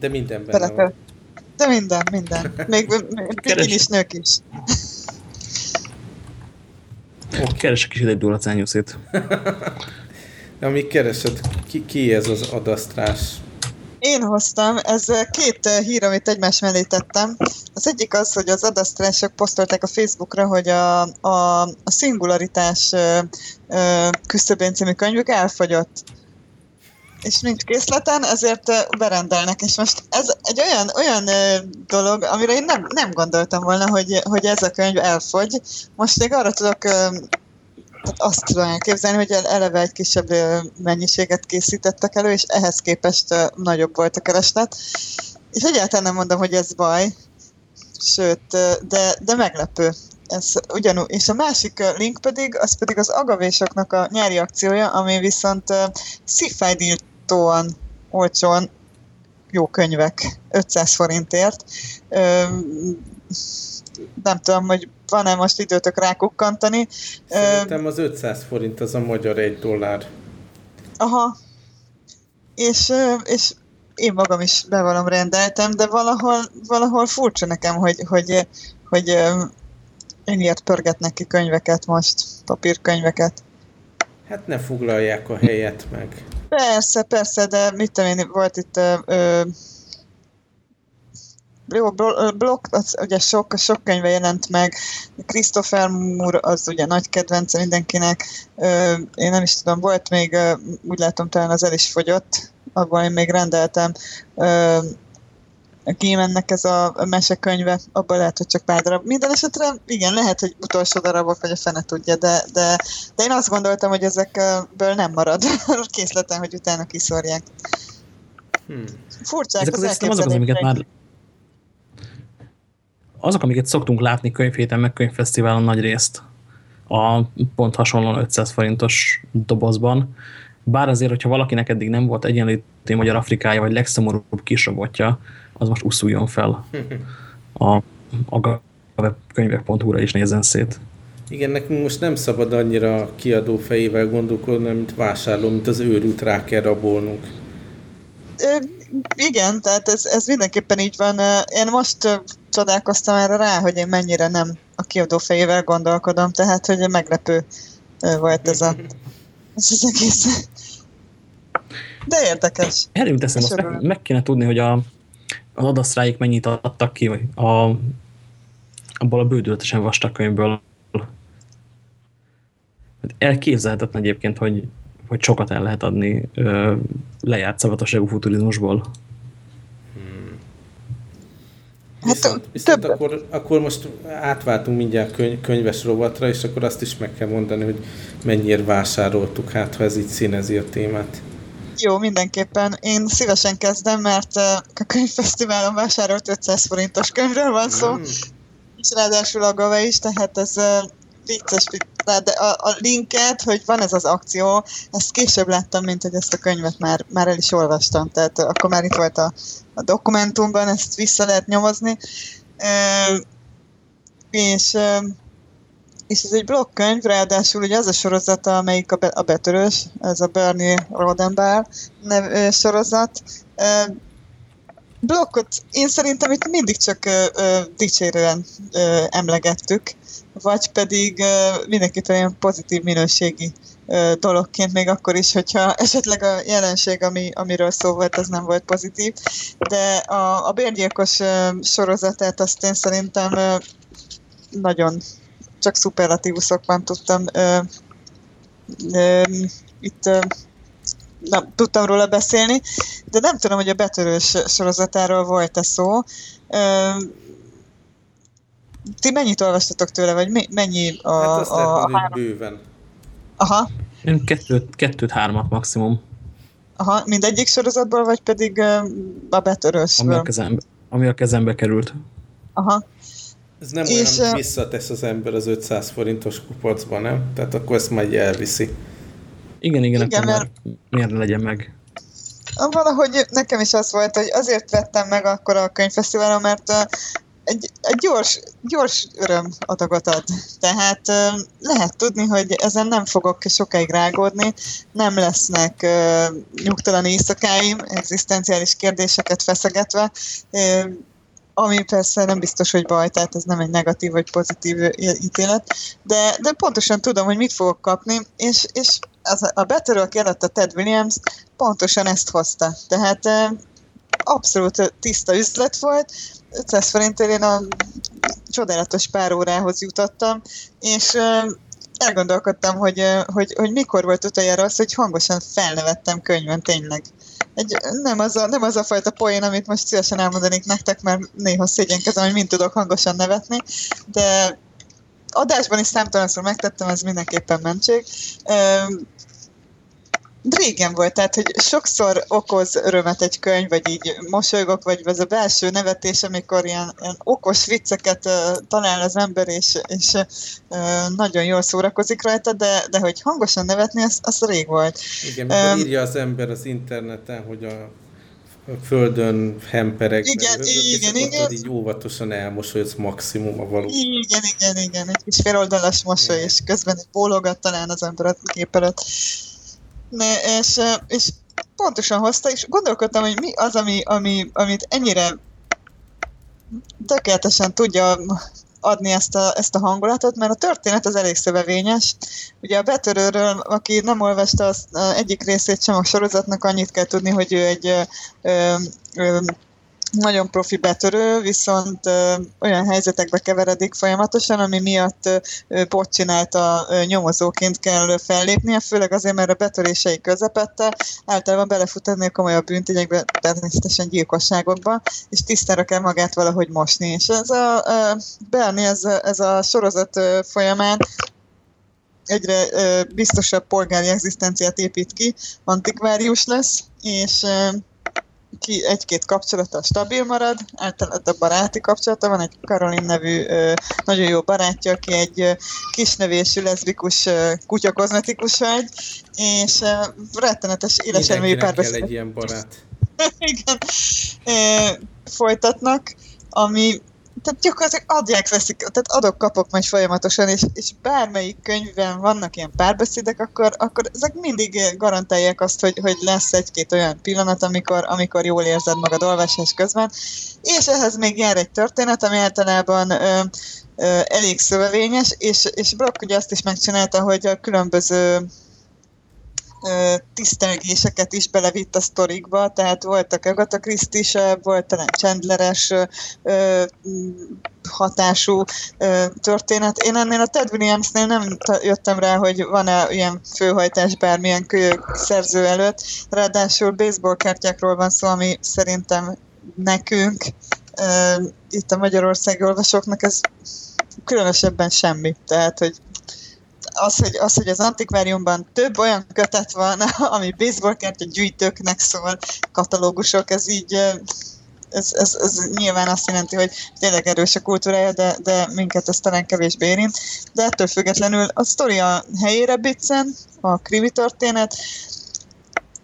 De minden benne van. De minden, minden. Még pikin is, nők is. Keresek is egy duracányuszét. Amíg keresed, ki, ki ez az adasztrás? Én hoztam, ez két hír, amit egymás mellé tettem. Az egyik az, hogy az adasztrások posztolták a Facebookra, hogy a, a, a szingularitás küszöbén című könyvük elfogyott és nincs készleten, ezért berendelnek, és most ez egy olyan, olyan dolog, amire én nem, nem gondoltam volna, hogy, hogy ez a könyv elfogy. Most még arra tudok tehát azt tudom elképzelni, hogy eleve egy kisebb mennyiséget készítettek elő, és ehhez képest nagyobb volt a kereslet. És egyáltalán nem mondom, hogy ez baj, sőt, de, de meglepő. Ez ugyanúgy. És a másik link pedig, az pedig az agavésoknak a nyári akciója, ami viszont szívfájdítóan olcsón jó könyvek, 500 forintért. Nem tudom, hogy van-e most időtök rákukkantani. Szerintem az 500 forint az a magyar egy dollár. Aha. És, és én magam is bevallom rendeltem, de valahol, valahol furcsa nekem, hogy, hogy, hogy én ilyet pörgetnek ki könyveket most, papírkönyveket. Hát ne foglalják a helyet meg. Persze, persze, de mit tudom én, volt itt ö, jó, blokk, az ugye sok, sok könyve jelent meg. Christopher Moore az ugye nagy kedvence mindenkinek. Én nem is tudom, volt még, úgy látom talán az el is fogyott, abban én még rendeltem. A Gémennek ez a mesekönyve, abban lehet, hogy csak pár darab. Minden esetre igen, lehet, hogy utolsó darabok, vagy a fene tudja, de, de, de én azt gondoltam, hogy ezekből nem marad készleten, hogy utána kiszorják. Hmm. Furcsák Ezek az, az azok az, amiket már azok, amiket szoktunk látni könyvhéten, meg könyvfesztiválon nagy részt a pont hasonlóan 500 forintos dobozban. Bár azért, hogyha valakinek eddig nem volt egyenlítő Magyar Afrikája, vagy legszomorúbb kisrobotja, az most uszuljon fel. a, a könyvek.hu-ra is nézzen szét. Igen, nekünk most nem szabad annyira kiadó fejével gondolkodni, mint vásárló, mint az őrült rá kell rabolnunk. Ö, igen, tehát ez, ez mindenképpen így van. Én most csodálkoztam erre rá, hogy én mennyire nem a kiadó fejével gondolkodom, tehát hogy meglepő volt ez, a, ez az egész. De érdekes. Erről teszem, azt meg, meg kéne tudni, hogy a, az adasztráik mennyit adtak ki, vagy a, abból a bődületesen vastag könyvből. Hát elképzelhetetlen egyébként, hogy, hogy sokat el lehet adni ö, lejárt szabadosságú futurizmusból. Hmm. Viszont, hát, viszont több... akkor, akkor most átváltunk mindjárt könyv, könyves rovatra, és akkor azt is meg kell mondani, hogy mennyire vásároltuk, hát ha ez így színezi a témát. Jó, mindenképpen. Én szívesen kezdem, mert a könyvfesztiválon vásárolt 500 forintos könyvről van szó, mm. és ráadásul a Gave is, tehát ez vicces, de a, a linket, hogy van ez az akció, ezt később láttam, mint hogy ezt a könyvet már, már el is olvastam, tehát akkor már itt volt a, a dokumentumban, ezt vissza lehet nyomozni. E, és és ez egy blogkönyv, ráadásul ugye az a sorozata, amelyik a, be, a betörős, ez a Bernie Rodenbach nev, sorozat. blokkot én szerintem itt mindig csak dicsérően emlegettük, vagy pedig mindenképpen olyan pozitív minőségi dologként, még akkor is, hogyha esetleg a jelenség, ami, amiről szó volt, az nem volt pozitív. De a, a bérgyilkos sorozatát azt én szerintem nagyon csak szuperlatívuszokban tudtam ö, ö, itt ö, nem, tudtam róla beszélni, de nem tudom, hogy a betörős sorozatáról volt-e szó. Ö, ti mennyit olvastatok tőle, vagy mennyi a... Hát azt a, lehet a három... bőven. Aha. Én kettőt, kettőt, hármat maximum. Aha, mindegyik sorozatból, vagy pedig a betörősből? Ami a, kezembe, ami a kezembe került. Aha. Ez nem és, olyan, visszatesz az ember az 500 forintos kupacba, nem? Tehát akkor ezt majd elviszi. Igen, igen, igen akkor mert... miért ne legyen meg? Valahogy nekem is az volt, hogy azért vettem meg akkor a könyvfesztiválon, mert egy, egy gyors, gyors öröm adagot ad. Tehát lehet tudni, hogy ezen nem fogok sokáig rágódni, nem lesznek nyugtalan éjszakáim, egzisztenciális kérdéseket feszegetve, ami persze nem biztos, hogy baj, tehát ez nem egy negatív vagy pozitív ítélet, de, de pontosan tudom, hogy mit fogok kapni, és, és az, a Better kiadott a Ted Williams pontosan ezt hozta. Tehát abszolút tiszta üzlet volt, 500 forintért én a csodálatos pár órához jutottam, és elgondolkodtam, hogy, hogy, hogy mikor volt utoljára az, hogy hangosan felnevettem könyvön tényleg egy, nem, az a, nem az a fajta poén, amit most szívesen elmondanék nektek, mert néha szégyenkezem, hogy mind tudok hangosan nevetni, de adásban is számtalanszor megtettem, ez mindenképpen mentség régen volt, tehát hogy sokszor okoz örömet egy könyv, vagy így mosolygok, vagy ez a belső nevetés, amikor ilyen, ilyen okos vicceket uh, talál az ember, és, és uh, nagyon jól szórakozik rajta, de, de hogy hangosan nevetni, az, az rég volt. Igen, mikor um, írja az ember az interneten, hogy a földön hempereg. Igen, igen, igen. Így óvatosan elmosolyodsz maximum a való. Igen, igen, igen. Egy kis féloldalas mosoly, és közben egy bólogat talán az ember a kép előtt és, és pontosan hozta, és gondolkodtam, hogy mi az, ami, ami, amit ennyire tökéletesen tudja adni ezt a, ezt a hangulatot, mert a történet az elég szövevényes. Ugye a betörőről, aki nem olvasta az egyik részét sem a sorozatnak, annyit kell tudni, hogy ő egy ö, ö, nagyon profi betörő, viszont ö, olyan helyzetekbe keveredik folyamatosan, ami miatt ö, bot csinálta ö, nyomozóként kell fellépnie, főleg azért, mert a betörései közepette általában belefut ennél komolyabb bűntényekbe, természetesen gyilkosságokba, és tisztára kell magát valahogy mosni. És ez a, a Bernie, ez, ez a sorozat folyamán egyre ö, biztosabb polgári egzisztenciát épít ki, antikvárius lesz, és ki egy-két kapcsolata stabil marad, általában a baráti kapcsolata, van egy Karolin nevű nagyon jó barátja, aki egy kisnevésű leszbikus kutyakozmetikus vagy, és rettenetes éleselmű párbeszéd. egy ilyen barát. Igen. folytatnak, ami tehát gyakorlatilag adják, veszik, tehát adok, kapok majd folyamatosan, és, és bármelyik könyvben vannak ilyen párbeszédek, akkor, akkor ezek mindig garantálják azt, hogy, hogy lesz egy-két olyan pillanat, amikor, amikor jól érzed magad olvasás közben, és ehhez még jár egy történet, ami általában ö, ö, elég szövevényes, és, és Brock ugye azt is megcsinálta, hogy a különböző tisztelgéseket is belevitt a sztorikba, tehát voltak Agatha christie volt talán Chandleres hatású történet. Én ennél a Ted Williamsnél nem jöttem rá, hogy van-e ilyen főhajtás bármilyen szerző előtt, ráadásul baseball kártyákról van szó, ami szerintem nekünk, itt a magyarországi olvasóknak ez különösebben semmi. Tehát, hogy az, hogy, az, hogy az antikváriumban több olyan kötet van, ami baseballkártya gyűjtőknek szól, katalógusok, ez így ez, ez, ez nyilván azt jelenti, hogy tényleg erős a kultúrája, de, de minket ez talán kevésbé érint. De ettől függetlenül a sztori a helyére biccen, a krimi történet.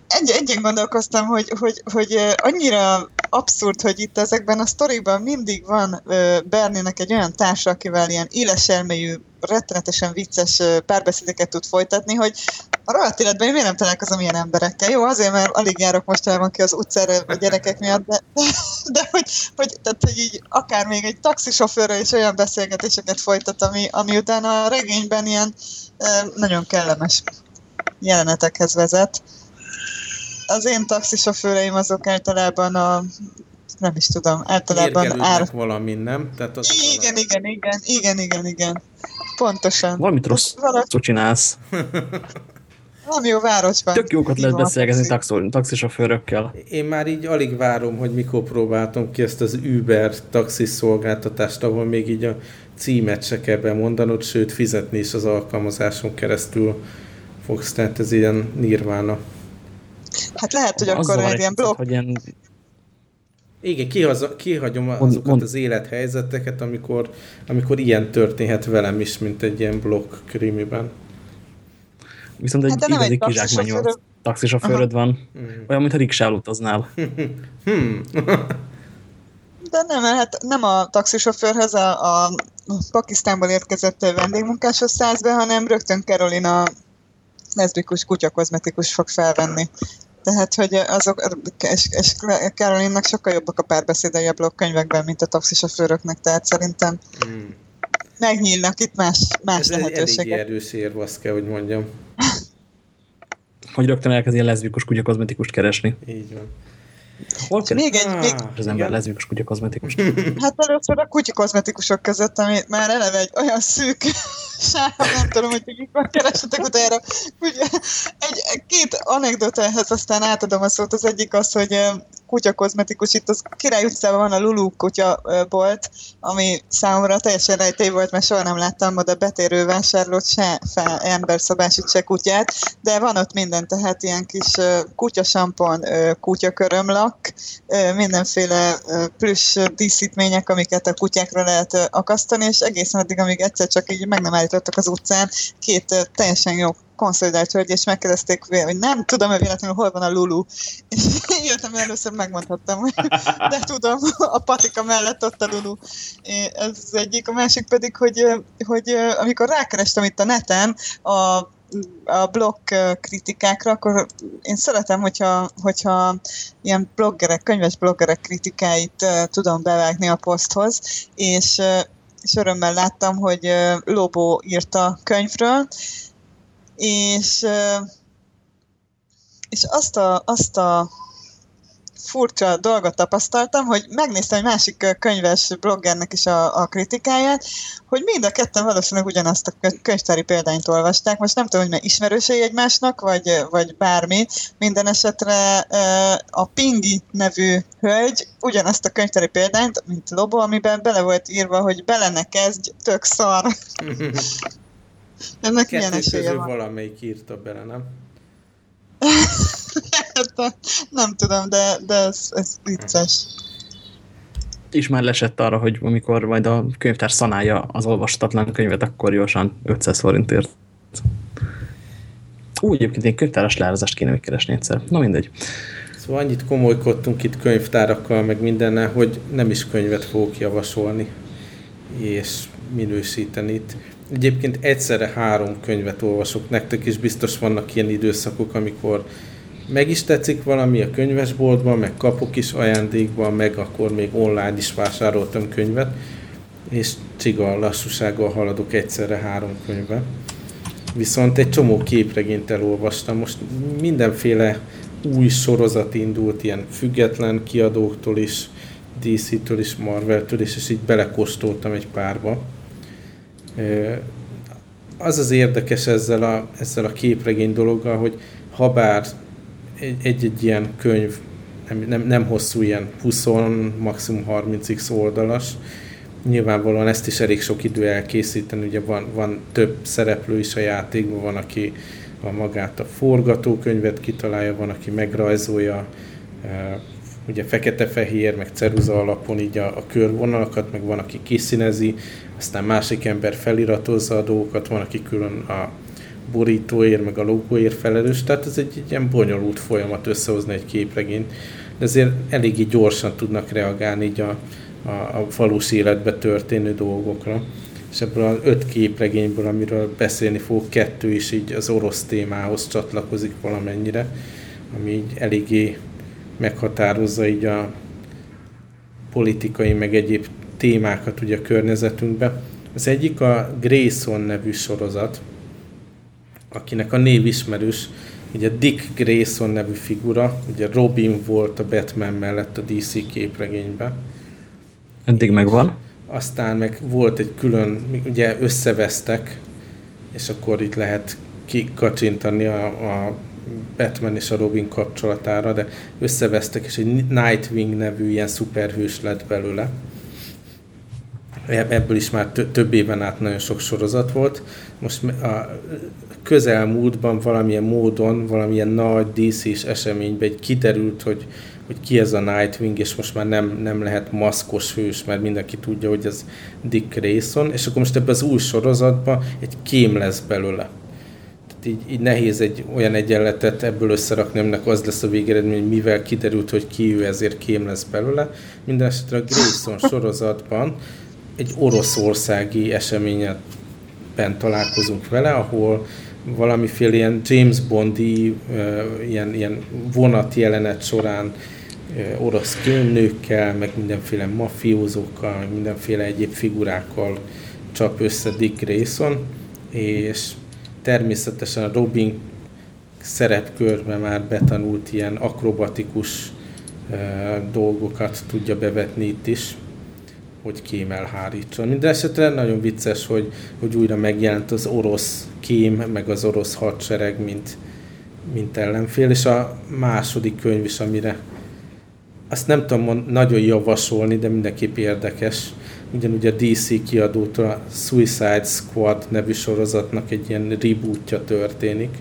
Egy, egyen gondolkoztam, hogy, hogy, hogy annyira abszurd, hogy itt ezekben a sztorikban mindig van Bernének egy olyan társa, akivel ilyen éles elmélyű rettenetesen vicces párbeszédeket tud folytatni, hogy a rohadt életben én miért nem találkozom ilyen emberekkel? Jó, azért, mert alig járok mostanában ki az utcára a gyerekek miatt, de, de, de hogy, hogy, tehát, hogy így akár még egy taxisofőrrel is olyan beszélgetéseket folytat, ami, ami utána a regényben ilyen nagyon kellemes jelenetekhez vezet. Az én taxisofőreim azok általában a nem is tudom, általában ár... valamin, nem? Tehát az igen, igen, igen, igen, igen, igen. Pontosan. Valamit rossz, Valami... csinálsz. Nem jó városban. Tök jókat lehet beszélgetni taxi. taxisofőrökkel. Én már így alig várom, hogy mikor próbáltam ki ezt az Uber taxis szolgáltatást, ahol még így a címet se kell bemondanod, sőt fizetni is az alkalmazáson keresztül fogsz, tehát ez ilyen nirvána. Hát lehet, hogy akkor egy ilyen blokk... Hogy ilyen igen, kihaza, kihagyom azokat mond, az élethelyzeteket, amikor, amikor ilyen történhet velem is, mint egy ilyen blokk krimiben. Viszont egy hát igazi kizsákmányú taxisofőröd van. Mm. Olyan, mintha riksál utaznál. hmm. De nem, hát nem a taxisofőrhez, a, a Pakisztánból érkezett vendégmunkáshoz szállsz be, hanem rögtön Carolina leszbikus kutyakozmetikus fog felvenni. Tehát, hogy azok, és, és Caroline-nak sokkal jobbak a párbeszédei a blogkönyvekben, mint a taxisofőröknek, tehát szerintem hmm. megnyílnak itt más, más Ez lehetőségek. Ez egy erős érv, azt kell, hogy mondjam. hogy rögtön elkezd ilyen leszbikus kutyakozmetikust keresni. Így van. Hol? Még egy, ah, még... Az ember leszbikus kutyakozmetikus. Hát először a kutyakozmetikusok között, ami már eleve egy olyan szűk sáv, nem tudom, hogy mikor keresetek utána. Ugye, egy, két anekdota ehhez, aztán átadom a szót. Az egyik az, hogy kutyakozmetikus, itt az Király utcában van a Lulu kutyabolt, ami számomra teljesen rejtély volt, mert soha nem láttam oda betérő vásárlót, se fel emberszabásít, se kutyát, de van ott minden, tehát ilyen kis kutyasampon, kutyakörömlak, mindenféle plusz díszítmények, amiket a kutyákra lehet akasztani, és egészen addig, amíg egyszer csak így meg nem állítottak az utcán, két teljesen jó konszolidált hölgy, és megkérdezték, hogy nem tudom, hogy véletlenül hol van a Lulu. És életem először megmondhattam, hogy de tudom, a patika mellett ott a Lulu. Ez egyik. A másik pedig, hogy, hogy amikor rákerestem itt a neten, a a blog kritikákra, akkor én szeretem, hogyha, hogyha ilyen bloggerek, könyves bloggerek kritikáit tudom bevágni a poszthoz, és, és örömmel láttam, hogy Lobó írta könyvről, és, és azt a, azt a furcsa dolgot tapasztaltam, hogy megnéztem egy másik könyves bloggernek is a, a kritikáját, hogy mind a ketten valószínűleg ugyanazt a könyvtári példányt olvasták. Most nem tudom, hogy mert ismerősei egymásnak, vagy, vagy bármi. Minden esetre a Pingi nevű hölgy ugyanazt a könyvtári példányt, mint Lobo, amiben bele volt írva, hogy bele ne kezdj, tök szar. Ennek milyen esélye van? valamelyik írta bele, nem? Nem tudom, de, de ez, ez vicces. És már lesett arra, hogy amikor majd a könyvtár szanálja az olvastatlan könyvet, akkor gyorsan 500 forintért. Úgy egyébként én könyvtáras leárazást kéne megkeresni egyszer. Na mindegy. Szóval annyit komolykodtunk itt könyvtárakkal, meg mindennel, hogy nem is könyvet fogok javasolni. és minősíteni itt. Egyébként egyszerre három könyvet olvasok, nektek is biztos vannak ilyen időszakok, amikor meg is tetszik valami a könyvesboltban, meg kapok is ajándékban, meg akkor még online is vásároltam könyvet, és csiga lassúsággal haladok egyszerre három könyvbe. Viszont egy csomó képregényt elolvastam. Most mindenféle új sorozat indult, ilyen független kiadóktól is, DC-től is, Marvel-től is, és így belekóstoltam egy párba. Az az érdekes ezzel a, ezzel a képregény dologgal, hogy ha bár egy-egy ilyen könyv nem, nem, nem hosszú, ilyen 20, maximum 30x oldalas, nyilvánvalóan ezt is elég sok idő elkészíteni, ugye van, van több szereplő is a játékban, van, aki a magát a forgatókönyvet kitalálja, van, aki megrajzolja, ugye fekete-fehér, meg ceruza alapon így a, a körvonalakat, meg van, aki kiszínezi, aztán másik ember feliratozza a dolgokat, van, aki külön a borítóért, meg a logóért felelős, tehát ez egy, egy ilyen bonyolult folyamat összehozni egy képregényt, de azért eléggé gyorsan tudnak reagálni így a, a, a valós életbe történő dolgokra. És ebből az öt képregényből, amiről beszélni fogok, kettő is így az orosz témához csatlakozik valamennyire, ami így eléggé meghatározza így a politikai, meg egyéb témákat ugye a környezetünkbe. Az egyik a Grayson nevű sorozat, akinek a név ismerős, ugye Dick Grayson nevű figura, ugye Robin volt a Batman mellett a DC képregényben. Eddig megvan. Aztán meg volt egy külön, ugye összevesztek, és akkor itt lehet kikacsintani a, a Batman és a Robin kapcsolatára, de összevesztek, és egy Nightwing nevű ilyen szuperhős lett belőle. Ebből is már több éven át nagyon sok sorozat volt. Most a közelmúltban valamilyen módon, valamilyen nagy DC-s eseményben egy kiderült, hogy, hogy ki ez a Nightwing, és most már nem, nem lehet maszkos hős, mert mindenki tudja, hogy ez Dick Grayson, és akkor most ebben az új sorozatban egy kém lesz belőle így, így nehéz egy olyan egyenletet ebből összerakni, aminek az lesz a végeredmény, mivel kiderült, hogy ki ő, ezért kém lesz belőle. Mindenesetre a Grayson sorozatban egy oroszországi eseményben találkozunk vele, ahol valamiféle ilyen James Bondi, ilyen, ilyen vonat jelenet során orosz kémnőkkel, meg mindenféle mafiózókkal, meg mindenféle egyéb figurákkal csap össze Dick Grayson, és természetesen a Robin szerepkörben már betanult ilyen akrobatikus dolgokat tudja bevetni itt is, hogy kém elhárítson. Mindenesetre nagyon vicces, hogy, hogy újra megjelent az orosz kém, meg az orosz hadsereg, mint, mint ellenfél, és a második könyv is, amire azt nem tudom nagyon javasolni, de mindenképp érdekes, ugyanúgy a DC kiadótól a Suicide Squad nevű sorozatnak egy ilyen rebootja történik.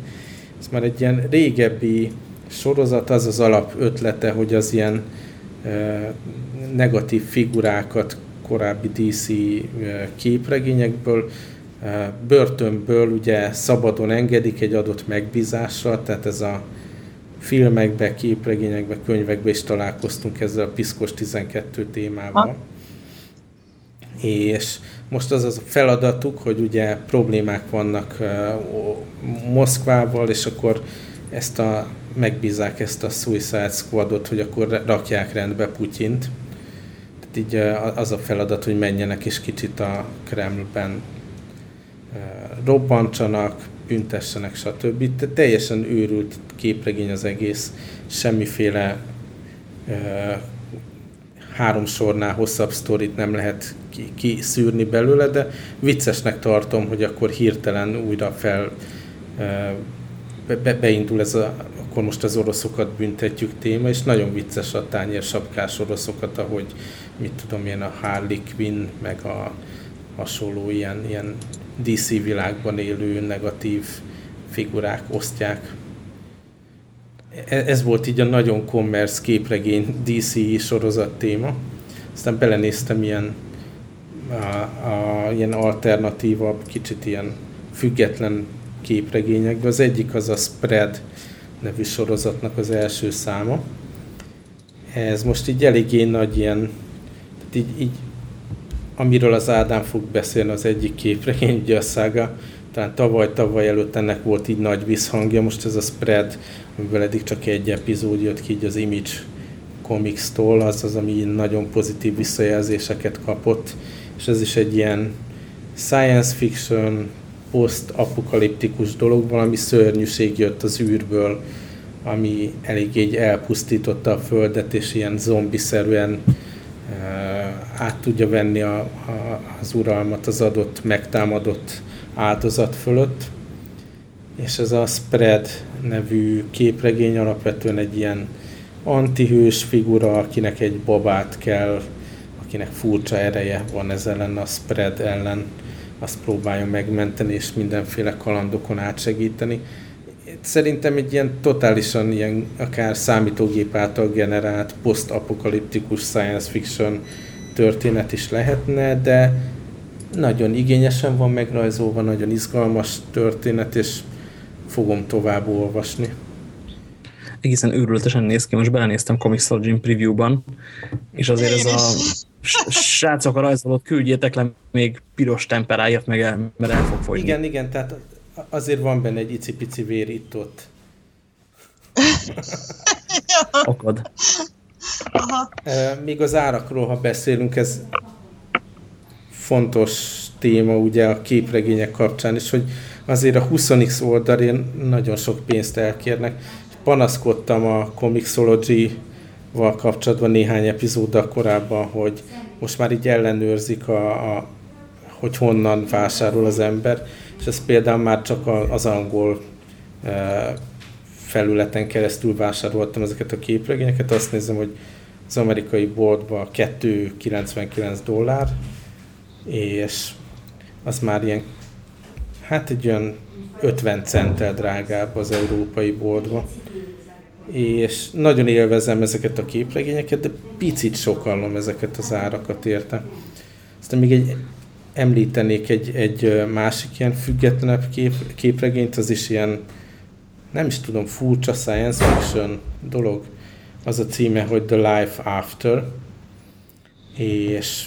Ez már egy ilyen régebbi sorozat, az az alap ötlete, hogy az ilyen negatív figurákat korábbi DC képregényekből, börtönből ugye szabadon engedik egy adott megbízással, tehát ez a filmekbe, képregényekbe, könyvekbe is találkoztunk ezzel a Piszkos 12 témával. Ha és most az az a feladatuk, hogy ugye problémák vannak Moszkvával, és akkor ezt a, megbízák ezt a Suicide Squadot, hogy akkor rakják rendbe Putyint. Tehát így az a feladat, hogy menjenek és kicsit a Kremlben robbantsanak, büntessenek, stb. Tehát teljesen őrült képregény az egész, semmiféle három sornál hosszabb sztorit nem lehet kiszűrni belőle, de viccesnek tartom, hogy akkor hirtelen újra fel be, beindul ez a, akkor most az oroszokat büntetjük téma, és nagyon vicces a tányér sapkás oroszokat, ahogy mit tudom én, a Harley Quinn, meg a hasonló ilyen, ilyen DC világban élő negatív figurák osztják E, ez volt így a nagyon commerce képregény DC sorozat téma. Aztán belenéztem ilyen, a, a, ilyen alternatívabb, kicsit ilyen független képregényekbe. Az egyik az a Spread nevű sorozatnak az első száma. Ez most így eléggé nagy ilyen, tehát így, így amiről az Ádám fog beszélni, az egyik képregény, ugye a szága, talán tavaly-tavaly előtt ennek volt így nagy visszhangja, most ez a spread, amiből eddig csak egy epizód jött ki így az Image Comics-tól, az az, ami nagyon pozitív visszajelzéseket kapott, és ez is egy ilyen science fiction, post-apokaliptikus dolog, valami szörnyűség jött az űrből, ami elég így elpusztította a Földet, és ilyen zombiszerűen uh, át tudja venni a, a, az uralmat az adott, megtámadott áldozat fölött. És ez a Spread nevű képregény alapvetően egy ilyen antihős figura, akinek egy babát kell, akinek furcsa ereje van ez ellen a Spread ellen, azt próbálja megmenteni és mindenféle kalandokon átsegíteni. Szerintem egy ilyen totálisan ilyen akár számítógép által generált posztapokaliptikus science fiction történet is lehetne, de nagyon igényesen van megrajzolva, nagyon izgalmas történet, és fogom tovább olvasni. Egészen őrületesen néz ki, most belenéztem Comixology Preview-ban, és azért ez a srácok a rajzolót küldjétek le még piros temperáját, meg el, mert el fog fogyni. Igen, igen, tehát azért van benne egy icipici vér itt-ott. Okod. Aha. Még az árakról, ha beszélünk, ez fontos téma ugye a képregények kapcsán is, hogy azért a 20x oldalén nagyon sok pénzt elkérnek. Panaszkodtam a Comixology-val kapcsolatban néhány epizóddal korábban, hogy most már így ellenőrzik, a, a, hogy honnan vásárol az ember, és ez például már csak az angol e, felületen keresztül vásároltam ezeket a képregényeket, azt nézem, hogy az amerikai boltban 2,99 dollár, és az már ilyen, hát egy olyan 50 centtel drágább az európai boltban. És nagyon élvezem ezeket a képregényeket, de picit sokallom ezeket az árakat érte. Aztán még egy, említenék egy, egy másik ilyen függetlenebb kép, képregényt, az is ilyen, nem is tudom, furcsa science fiction dolog. Az a címe, hogy The Life After, és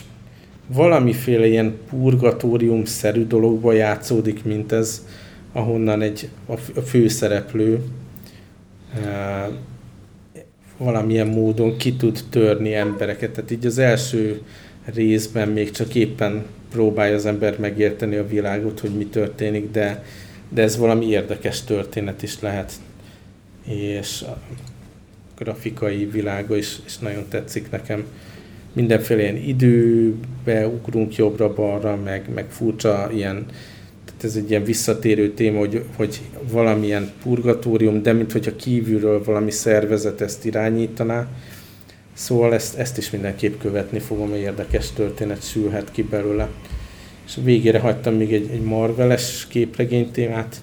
valamiféle ilyen purgatórium-szerű dologba játszódik, mint ez, ahonnan egy, a főszereplő e, valamilyen módon ki tud törni embereket. Tehát így az első részben még csak éppen próbálja az ember megérteni a világot, hogy mi történik, de, de ez valami érdekes történet is lehet. És a grafikai világa is, is nagyon tetszik nekem mindenféle ilyen időbe ugrunk jobbra-balra, meg, meg furcsa ilyen, ez egy ilyen visszatérő téma, hogy, hogy valamilyen purgatórium, de mint hogyha kívülről valami szervezet ezt irányítaná. Szóval ezt, ezt is mindenképp követni fogom, egy érdekes történet sülhet ki belőle. És végére hagytam még egy, egy Marveles képregény témát,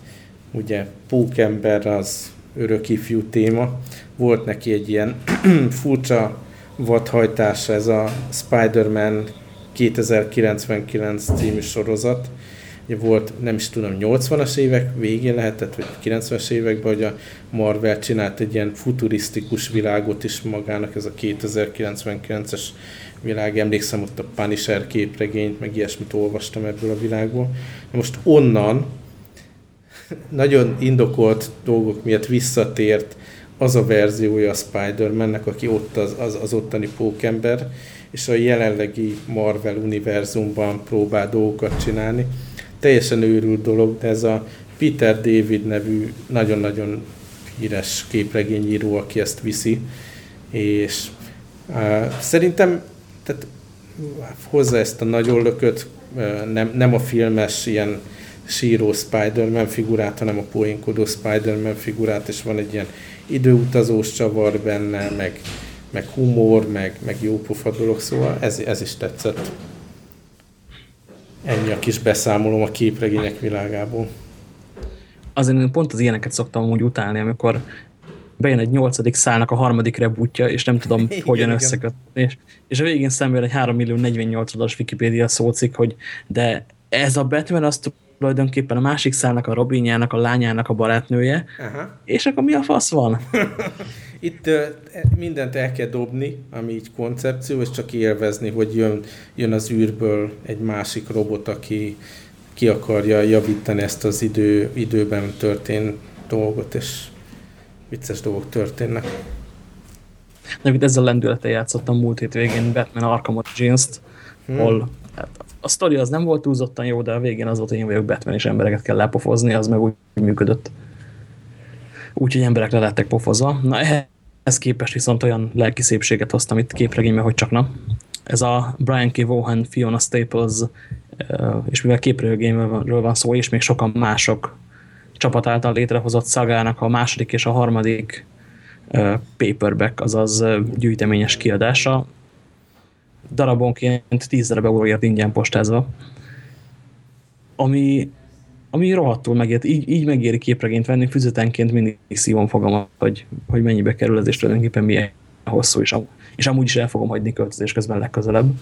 ugye Pókember az örök ifjú téma, volt neki egy ilyen furcsa vadhajtása ez a Spider-Man 2099 című sorozat. Volt, nem is tudom, 80-as évek végén lehetett, vagy 90-es években, hogy a Marvel csinált egy ilyen futurisztikus világot is magának, ez a 2099-es világ. Emlékszem ott a Punisher képregényt, meg ilyesmit olvastam ebből a világból. Most onnan nagyon indokolt dolgok miatt visszatért az a verziója a Spider-Mannek, aki ott az, az, az ottani pókember, és a jelenlegi Marvel univerzumban próbál dolgokat csinálni. Teljesen őrült dolog, de ez a Peter David nevű nagyon-nagyon híres képregényíró, aki ezt viszi, és uh, szerintem tehát hozza ezt a nagyon lököt, uh, nem, nem a filmes ilyen síró Spider-Man figurát, hanem a poénkodó Spider-Man figurát, és van egy ilyen időutazós csavar benne, meg, meg humor, meg, meg jó pofa dolog, szóval ez, ez is tetszett. Ennyi a kis beszámolom a képregények világából. Azért én pont az ilyeneket szoktam úgy utálni, amikor bejön egy nyolcadik szálnak a harmadik rebútja, és nem tudom, igen, hogyan összekötni. És, és a végén szemben egy 3 millió 48 oldalas Wikipédia szócik, hogy de ez a Batman azt tulajdonképpen a másik szálnak a Robinjának, a lányának a barátnője, Aha. és akkor mi a fasz van? itt mindent el kell dobni, ami így koncepció, és csak élvezni, hogy jön, jön az űrből egy másik robot, aki ki akarja javítani ezt az idő, időben történt dolgot, és vicces dolgok történnek. De itt ezzel lendülettel játszottam múlt hét végén Batman Arkham Origins-t, hmm. hol hát, a sztori az nem volt túlzottan jó, de a végén az volt, hogy én vagyok Batman, és embereket kell lepofozni, az meg úgy működött. Úgyhogy emberek le lettek pofozva. Na ehhez képest viszont olyan lelki szépséget hoztam itt képregénybe, hogy csak na. Ez a Brian K. Vaughan, Fiona Staples, és mivel képregényről van szó, és még sokan mások csapat által létrehozott szagának a második és a harmadik paperback, azaz gyűjteményes kiadása, darabonként 10 darab euróért ingyen postázva, ami, ami rohadtul megért. Így, így megéri képregényt venni, füzetenként mindig szívom fogom, hogy, hogy mennyibe kerül ez, és tulajdonképpen milyen hosszú, és, am és amúgy is el fogom hagyni költözés közben legközelebb.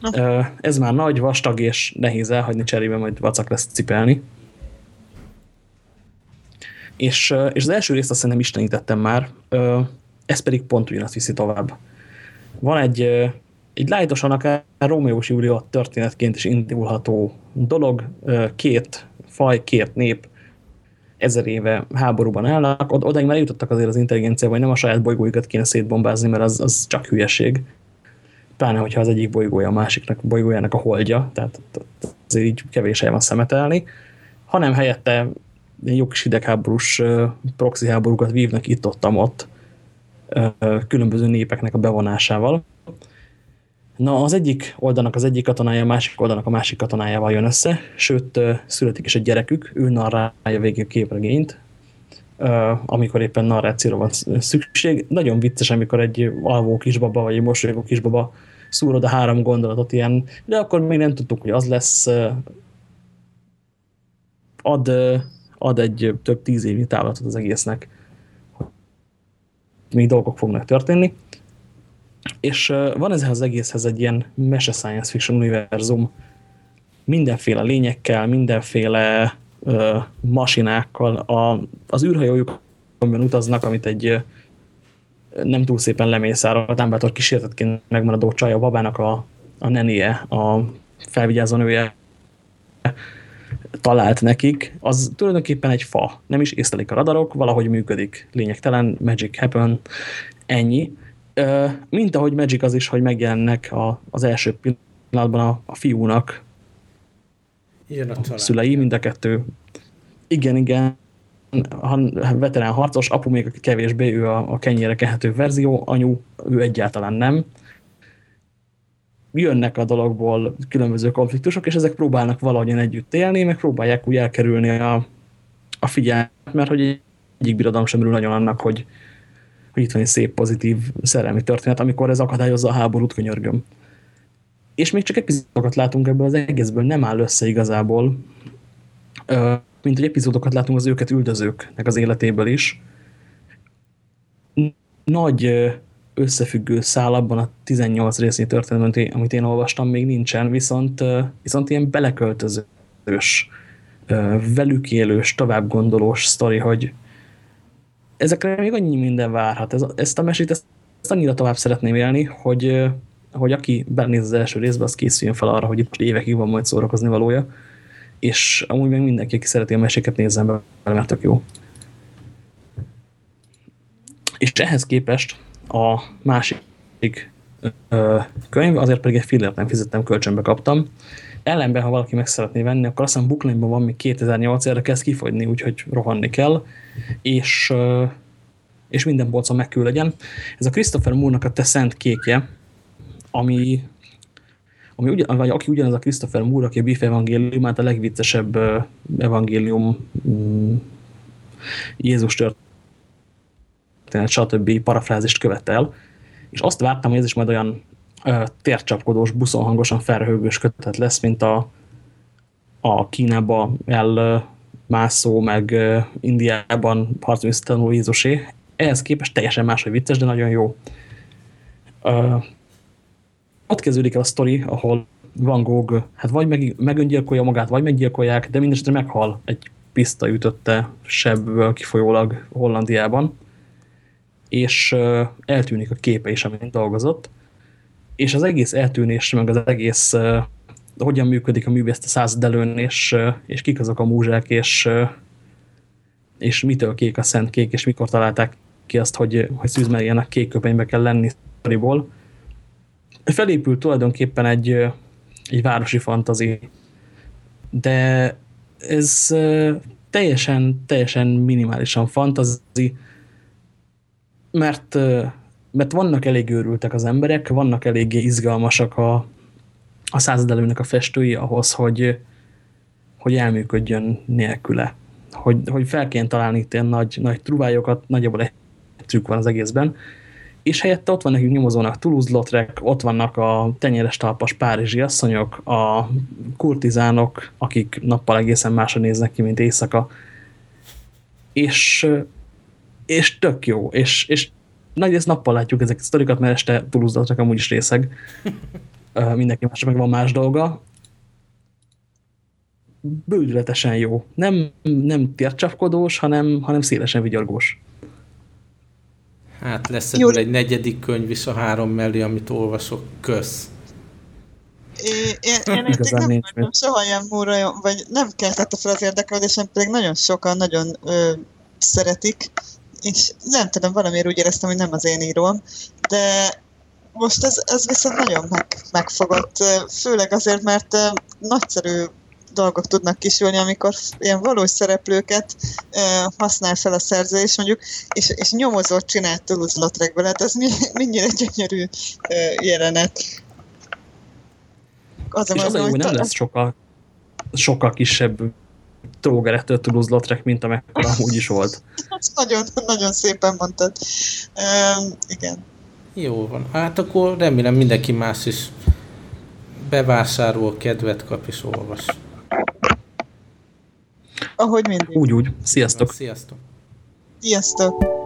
Na. Ez már nagy, vastag és nehéz elhagyni, cserébe majd vacak lesz cipelni. És, és az első részt azt nem istenítettem már, ez pedig pont ugyanazt viszi tovább. Van egy, egy lájtosan akár Rómeó és Júlia történetként is indulható dolog, két faj, két nép ezer éve háborúban állnak, Od odáig már jutottak azért az intelligenciával, hogy nem a saját bolygóikat kéne szétbombázni, mert az, az csak hülyeség. Pláne, hogyha az egyik bolygója a másiknak bolygójának a holdja, tehát azért így kevés helyen van szemetelni, hanem helyette jó kis hidegháborús proxy háborúkat vívnak itt-ott-ott különböző népeknek a bevonásával. Na, az egyik oldalnak az egyik katonája, a másik oldalnak a másik katonájával jön össze, sőt, születik is egy gyerekük, ő narrálja végig a képregényt, amikor éppen narrációra van szükség. Nagyon vicces, amikor egy alvó kisbaba, vagy egy mosolygó kisbaba szúrod a három gondolatot ilyen, de akkor még nem tudtuk, hogy az lesz, ad, ad egy több tíz évi távlatot az egésznek, még dolgok fognak történni. És van ezzel az egészhez egy ilyen mese science fiction univerzum, mindenféle lényekkel, mindenféle ö, masinákkal. A, az űrhajójuk, amiben utaznak, amit egy nem túl szépen lemészárolt ámbátor kísértetként megmaradó csaj, a babának a, a nenie, a felvigyázó nője talált nekik, az tulajdonképpen egy fa. Nem is észlelik a radarok, valahogy működik. Lényegtelen, magic happen, ennyi. Mint ahogy magic az is, hogy megjelennek a, az első pillanatban a, a fiúnak Ilyen a, a szülei, mind a kettő. Igen, igen. Veterán harcos, apu még kevésbé, ő a, a kenyére kehető verzió, anyu, ő egyáltalán nem jönnek a dologból különböző konfliktusok, és ezek próbálnak valahogyan együtt élni, meg próbálják úgy elkerülni a, a figyelmet, mert hogy egyik birodalom sem örül nagyon annak, hogy, hogy itt van egy szép, pozitív szerelmi történet, amikor ez akadályozza a háborút, könyörgöm. És még csak epizódokat látunk ebből az egészből, nem áll össze igazából, mint hogy epizódokat látunk az őket üldözőknek az életéből is. Nagy összefüggő szál abban a 18 résznyi történetben, amit én olvastam, még nincsen, viszont, viszont ilyen beleköltözős, velük élős, tovább gondolós sztori, hogy ezekre még annyi minden várhat. Ez, ezt a mesét, ezt, ezt annyira tovább szeretném élni, hogy, hogy aki benéz az első részbe, az készüljön fel arra, hogy itt évekig van majd szórakozni valója, és amúgy meg mindenki, aki szereti a meséket, nézzen be, mert tök jó. És ehhez képest a másik könyv, azért pedig egy fillert nem fizettem, kölcsönbe kaptam. Ellenben, ha valaki meg szeretné venni, akkor azt hiszem van még 2008 erre kezd kifogyni, úgyhogy rohanni kell, és, és minden polcon megkül legyen. Ez a Christopher Moore-nak a Te Szent Kékje, ami, ami ugyan, vagy aki ugyanaz a Christopher Moore, aki a Biff evangélium, hát a legviccesebb evangélium mm, Jézus tört történet, stb. parafrázist követel, és azt vártam, hogy ez is majd olyan ö, tércsapkodós, buszonhangosan felröhögős kötet lesz, mint a, a Kínába elmászó, meg ö, Indiában harcműszt tanuló Jézusé. Ehhez képest teljesen máshogy vicces, de nagyon jó. Ö, ott kezdődik el a sztori, ahol Van Gogh, hát vagy meg, megöngyilkolja magát, vagy meggyilkolják, de mindesetre meghal egy piszta ütötte sebből kifolyólag Hollandiában és eltűnik a képe is, amin dolgozott, és az egész eltűnés, meg az egész hogyan működik a művész a századelőn, és, és kik azok a múzsák, és, és mitől kék a szent kék, és mikor találták ki azt, hogy, hogy szűzmerjenek kék köpenybe kell lenni sztoriból. Felépült tulajdonképpen egy, egy városi fantazi, de ez teljesen, teljesen minimálisan fantazi, mert, mert vannak elég őrültek az emberek, vannak eléggé izgalmasak a, a századelőnek a festői ahhoz, hogy, hogy elműködjön nélküle. Hogy, hogy fel kéne találni itt ilyen nagy, nagy truvályokat, nagyjából egy trükk van az egészben, és helyette ott van nekünk nyomozónak Toulouse-Lautrec, ott vannak a tenyeres talpas párizsi asszonyok, a kurtizánok, akik nappal egészen másra néznek ki, mint éjszaka, és, és tök jó, és, és nagy ez nappal látjuk ezeket a sztorikat, mert este Toulouse-Lautrec amúgy is részeg. Mindenki más meg van más dolga. Bődületesen jó. Nem, nem tércsapkodós, hanem, hanem szélesen vigyorgós. Hát lesz ebből egy negyedik könyv is a három mellé, amit olvasok. Kösz. Én, én, én nem vagyok soha ilyen múra, vagy nem keltette fel az érdeklődésem, pedig nagyon sokan nagyon ö, szeretik, és nem tudom, valamiért úgy éreztem, hogy nem az én íróm, de most ez, ez viszont nagyon meg, megfogott, főleg azért, mert nagyszerű dolgok tudnak kisülni, amikor ilyen valós szereplőket uh, használ fel a szerző, és mondjuk, és, és nyomozót csinált Toulouse-Lautrecből, hát ez egy gyönyörű uh, jelenet. Az és az a jó, hogy nem lesz sokkal, sokkal kisebb trógerettől Toulouse-Lautrec, mint amekkora úgy is volt. Nagyon, nagyon szépen mondtad. Um, igen. Jó van. Hát akkor remélem mindenki más is bevásárol, kedvet kap és olvas. Ahogy mindig. Úgy, úgy. Sziasztok. Sziasztok. Sziasztok.